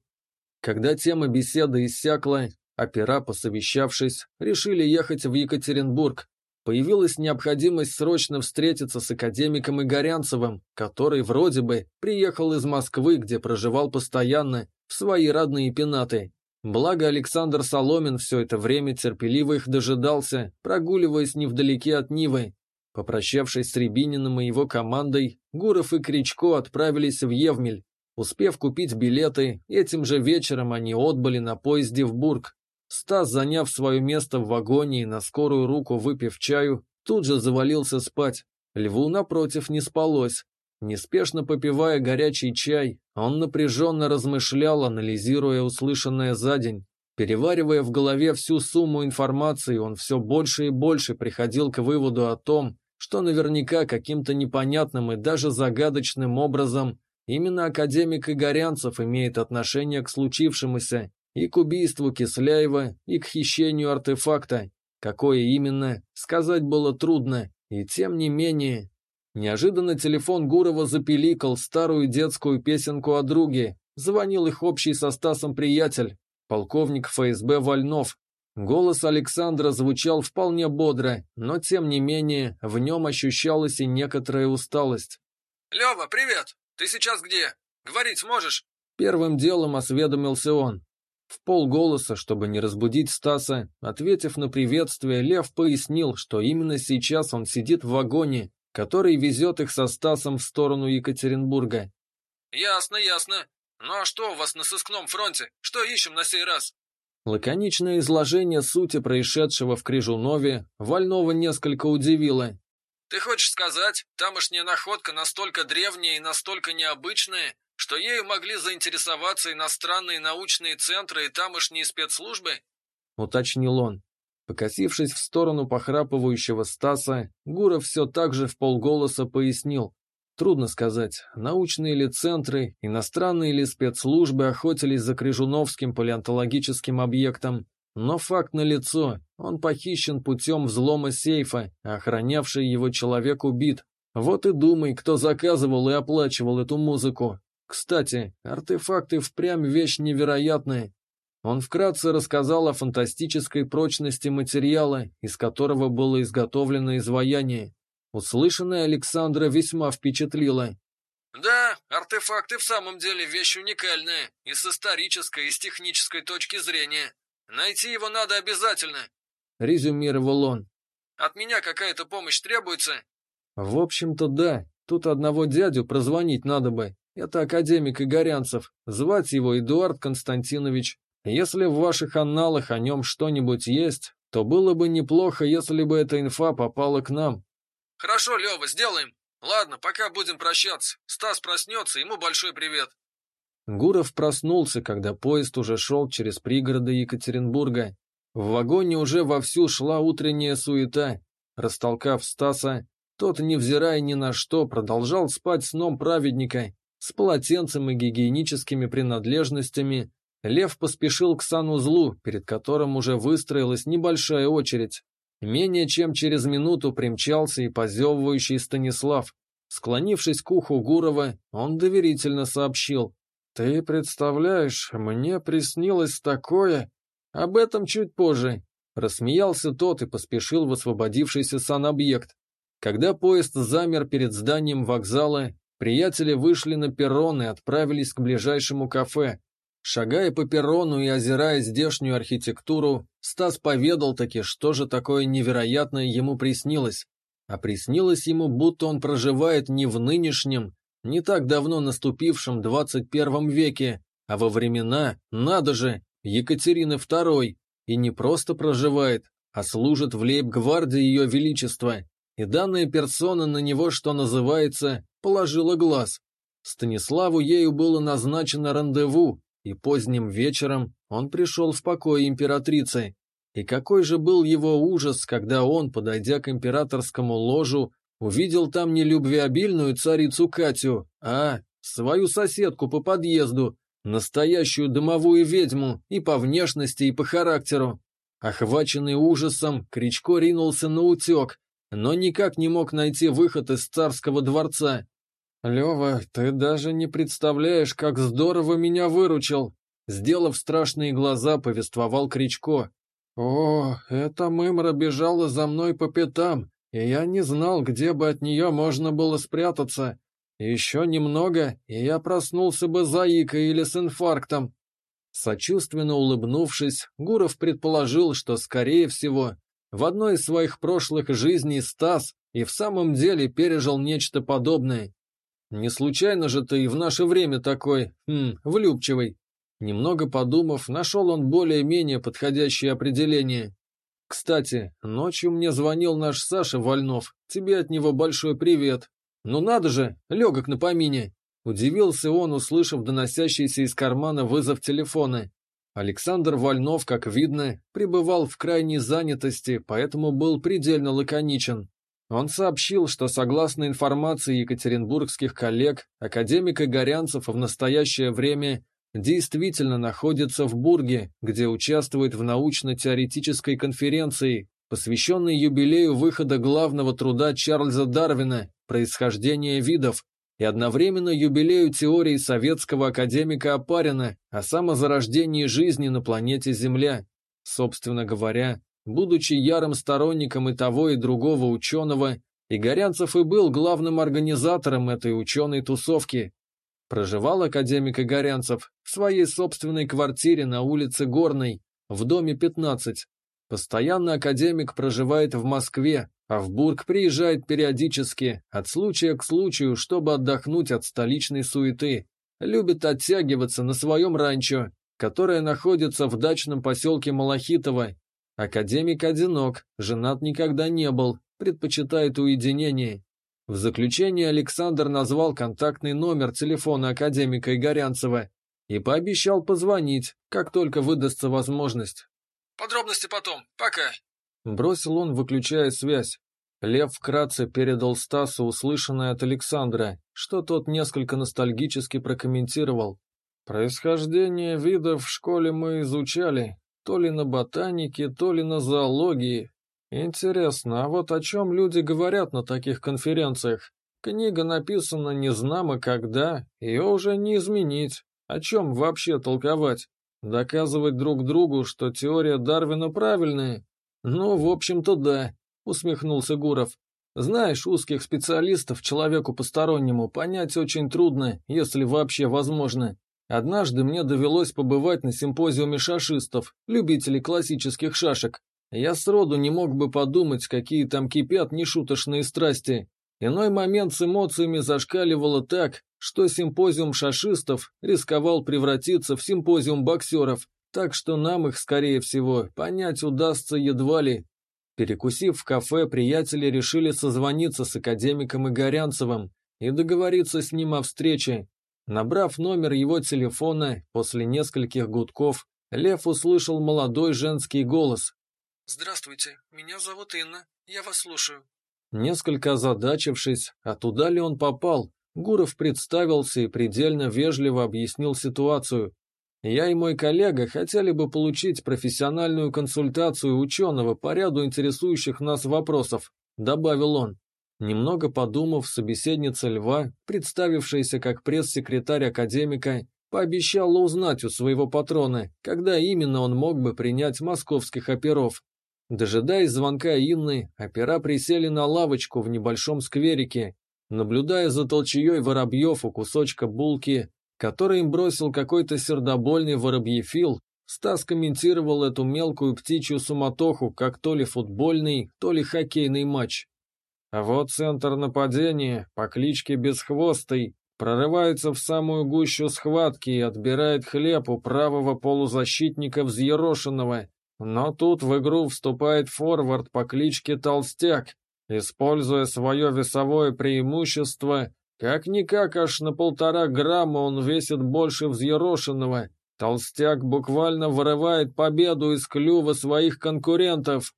Когда тема беседы иссякла, опера, посовещавшись, решили ехать в Екатеринбург. Появилась необходимость срочно встретиться с академиком Игорянцевым, который вроде бы приехал из Москвы, где проживал постоянно, в свои родные пенаты. Благо Александр Соломин все это время терпеливо их дожидался, прогуливаясь невдалеке от Нивы. Попрощавшись с Рябининым и его командой, Гуров и Кричко отправились в Евмель, Успев купить билеты, этим же вечером они отбыли на поезде в Бург. Стас, заняв свое место в вагоне и на скорую руку выпив чаю, тут же завалился спать. Льву, напротив, не спалось. Неспешно попивая горячий чай, он напряженно размышлял, анализируя услышанное за день. Переваривая в голове всю сумму информации, он все больше и больше приходил к выводу о том, что наверняка каким-то непонятным и даже загадочным образом Именно академик Игорянцев имеет отношение к случившемуся и к убийству Кисляева, и к хищению артефакта. Какое именно, сказать было трудно, и тем не менее. Неожиданно телефон Гурова запеликал старую детскую песенку о друге. Звонил их общий со Стасом приятель, полковник ФСБ Вольнов. Голос Александра звучал вполне бодро, но тем не менее в нем ощущалась и некоторая усталость.
«Лева, привет! Ты сейчас где? Говорить сможешь?»
Первым делом осведомился он. В полголоса, чтобы не разбудить Стаса, ответив на приветствие, Лев пояснил, что именно сейчас он сидит в вагоне, который везет их со Стасом в сторону Екатеринбурга.
«Ясно, ясно. Ну а что у вас на сыскном фронте? Что ищем на сей раз?»
Лаконичное изложение сути происшедшего в Крижунове Вольнова несколько удивило.
Ты хочешь сказать, тамошняя находка настолько древняя и настолько необычная, что ею могли заинтересоваться иностранные научные центры и тамошние спецслужбы?
Уточнил он. Покосившись в сторону похрапывающего Стаса, Гуров все так же в полголоса пояснил. Трудно сказать, научные ли центры, иностранные ли спецслужбы охотились за Крижуновским палеонтологическим объектом, но факт налицо, он похищен путем взлома сейфа, охранявший его человек убит. Вот и думай, кто заказывал и оплачивал эту музыку. Кстати, артефакты впрямь вещь невероятная. Он вкратце рассказал о фантастической прочности материала, из которого было изготовлено изваяние. Услышанное Александра весьма впечатлило.
«Да, артефакты в самом деле вещь уникальная, и с исторической, и с технической точки зрения. Найти его надо обязательно,
резюмировал он.
От меня какая-то помощь требуется?
В общем-то, да. Тут одного дядю прозвонить надо бы. Это академик Игорянцев. Звать его Эдуард Константинович. Если в ваших анналах о нем что-нибудь есть, то было бы неплохо, если бы эта инфа попала к нам.
Хорошо, Лева, сделаем. Ладно, пока будем прощаться. Стас проснется, ему большой привет.
Гуров проснулся, когда поезд уже шел через пригороды Екатеринбурга. В вагоне уже вовсю шла утренняя суета. Растолкав Стаса, тот, невзирая ни на что, продолжал спать сном праведника. С полотенцем и гигиеническими принадлежностями Лев поспешил к санузлу, перед которым уже выстроилась небольшая очередь. Менее чем через минуту примчался и позевывающий Станислав. Склонившись к уху Гурова, он доверительно сообщил. «Ты представляешь, мне приснилось такое...» «Об этом чуть позже», — рассмеялся тот и поспешил в освободившийся санобъект. Когда поезд замер перед зданием вокзала, приятели вышли на перрон и отправились к ближайшему кафе. Шагая по перрону и озирая здешнюю архитектуру, Стас поведал таки, что же такое невероятное ему приснилось. А приснилось ему, будто он проживает не в нынешнем, не так давно наступившем 21 веке, а во времена, надо же, Екатерины II, и не просто проживает, а служит в лейб-гвардии Ее Величества, и данная персона на него, что называется, положила глаз. Станиславу ею было назначено рандеву, и поздним вечером он пришел в покой императрицы. И какой же был его ужас, когда он, подойдя к императорскому ложу, увидел там не любвеобильную царицу Катю, а свою соседку по подъезду, настоящую домовую ведьму и по внешности, и по характеру. Охваченный ужасом, Кричко ринулся на утек, но никак не мог найти выход из царского дворца. «Лева, ты даже не представляешь, как здорово меня выручил!» Сделав страшные глаза, повествовал Кричко. «О, эта мымра бежала за мной по пятам, и я не знал, где бы от нее можно было спрятаться. Еще немного, и я проснулся бы заикой или с инфарктом». Сочувственно улыбнувшись, Гуров предположил, что, скорее всего, в одной из своих прошлых жизней Стас и в самом деле пережил нечто подобное. Не случайно же ты и в наше время такой, хм, влюбчивый. Немного подумав, нашел он более-менее подходящее определение. Кстати, ночью мне звонил наш Саша Вольнов, тебе от него большой привет. Ну надо же, легок на помине. Удивился он, услышав доносящийся из кармана вызов телефона. Александр Вольнов, как видно, пребывал в крайней занятости, поэтому был предельно лаконичен. Он сообщил, что согласно информации екатеринбургских коллег, академик Игорянцев в настоящее время действительно находится в Бурге, где участвует в научно-теоретической конференции, посвященной юбилею выхода главного труда Чарльза Дарвина «Происхождение видов», и одновременно юбилею теории советского академика Апарина о самозарождении жизни на планете Земля. Собственно говоря, Будучи ярым сторонником и того, и другого ученого, Игорянцев и был главным организатором этой ученой тусовки. Проживал академик Игорянцев в своей собственной квартире на улице Горной, в доме 15. Постоянно академик проживает в Москве, а в Бург приезжает периодически, от случая к случаю, чтобы отдохнуть от столичной суеты. Любит оттягиваться на своем ранчо, которое находится в дачном поселке Малахитово Академик одинок, женат никогда не был, предпочитает уединение. В заключение Александр назвал контактный номер телефона академика Игорянцева и пообещал позвонить, как только выдастся возможность.
«Подробности потом. Пока».
Бросил он, выключая связь. Лев вкратце передал Стасу услышанное от Александра, что тот несколько ностальгически прокомментировал. «Происхождение видов в школе мы изучали, то ли на ботанике, то ли на зоологии. Интересно, а вот о чем люди говорят на таких конференциях? Книга написана не знамо когда, ее уже не изменить. О чем вообще толковать? Доказывать друг другу, что теория Дарвина правильная? Ну, в общем-то, да, усмехнулся Гуров. Знаешь, узких специалистов человеку постороннему понять очень трудно, если вообще возможно. Однажды мне довелось побывать на симпозиуме шашистов, любителей классических шашек. Я сроду не мог бы подумать, какие там кипят нешуточные страсти. Иной момент с эмоциями зашкаливало так, что симпозиум шашистов рисковал превратиться в симпозиум боксеров, так что нам их, скорее всего, понять удастся едва ли. Перекусив в кафе, приятели решили созвониться с академиком Игорянцевым и договориться с ним о встрече. Набрав номер его телефона, после нескольких гудков, Лев услышал молодой женский голос.
«Здравствуйте, меня зовут Инна, я вас слушаю».
Несколько озадачившись, а туда ли он попал, Гуров представился и предельно вежливо объяснил ситуацию. Я и мой коллега хотели бы получить профессиональную консультацию ученого по ряду интересующих нас вопросов, добавил он. Немного подумав, собеседница Льва, представившаяся как пресс-секретарь академика, пообещала узнать у своего патрона, когда именно он мог бы принять московских оперов. Дожидаясь звонка Инны, опера присели на лавочку в небольшом скверике, наблюдая за толчеей воробьев у кусочка булки который им бросил какой-то сердобольный воробьефил, Стас комментировал эту мелкую птичью суматоху, как то ли футбольный, то ли хоккейный матч. А вот центр нападения, по кличке Бесхвостый, прорывается в самую гущу схватки и отбирает хлеб у правого полузащитника Взъерошенного. Но тут в игру вступает форвард по кличке Толстяк, используя свое весовое преимущество, как-никак аж на полтора грамма он весит больше взъерошенного. Толстяк буквально вырывает победу из клюва своих конкурентов.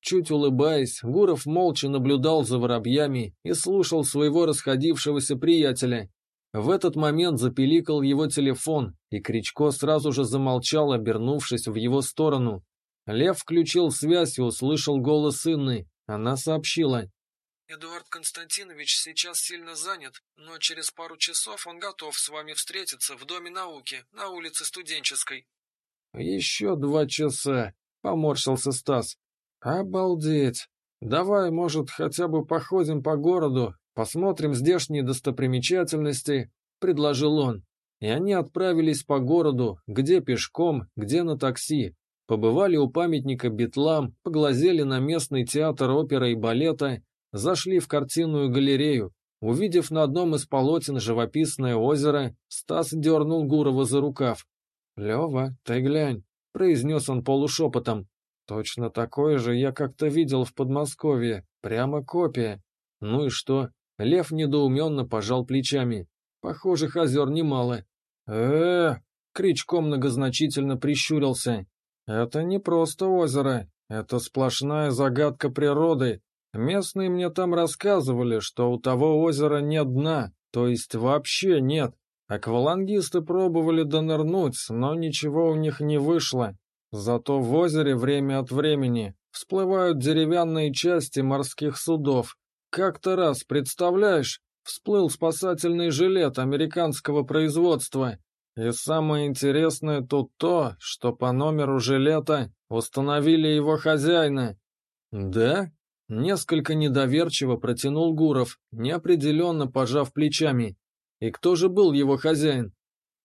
Чуть улыбаясь, Гуров молча наблюдал за воробьями и слушал своего расходившегося приятеля. В этот момент запеликал его телефон, и Кричко сразу же замолчал, обернувшись в его сторону. Лев включил связь и услышал голос Инны. Она сообщила.
Эдуард Константинович сейчас сильно занят, но через пару часов он готов с вами встретиться в Доме науки на улице Студенческой.
Еще два часа, поморщился Стас. Обалдеть! Давай, может, хотя бы походим по городу, посмотрим здешние достопримечательности, предложил он. И они отправились по городу, где пешком, где на такси. Побывали у памятника Бетлам, поглазели на местный театр оперы и балета, зашли в картинную галерею. Увидев на одном из полотен живописное озеро, Стас дернул Гурова за рукав. «Лева, ты глянь», — произнес он полушепотом. «Точно такое же я как-то видел в Подмосковье, прямо копия». «Ну и что?» Лев недоуменно пожал плечами. «Похожих озер немало». э Кричком многозначительно прищурился. «Это не просто озеро, это сплошная загадка природы, Местные мне там рассказывали, что у того озера нет дна, то есть вообще нет. Аквалангисты пробовали донырнуть, но ничего у них не вышло. Зато в озере время от времени всплывают деревянные части морских судов. Как-то раз, представляешь, всплыл спасательный жилет американского производства. И самое интересное тут то, что по номеру жилета установили его хозяина. Да? Несколько недоверчиво протянул Гуров, неопределенно пожав плечами. И кто же был его хозяин?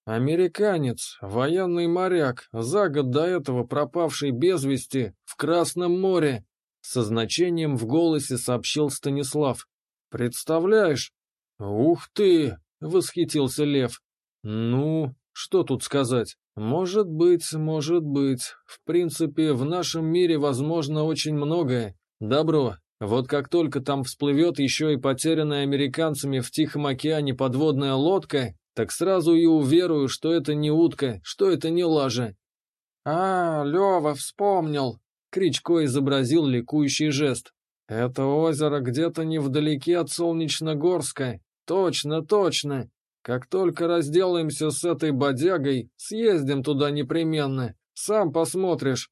Американец, военный моряк, за год до этого пропавший без вести в Красном море, со значением в голосе сообщил Станислав. «Представляешь?» «Ух ты!» — восхитился Лев. «Ну, что тут сказать? Может быть, может быть. В принципе, в нашем мире возможно очень многое. Добро. Вот как только там всплывет еще и потерянная американцами в Тихом океане подводная лодка, так сразу и уверую, что это не утка, что это не лажа. А, Лева вспомнил. Кричко изобразил ликующий жест. Это озеро где-то невдалеке от Солнечногорска. Точно, точно. Как только разделаемся с этой бодягой, съездим туда непременно. Сам посмотришь.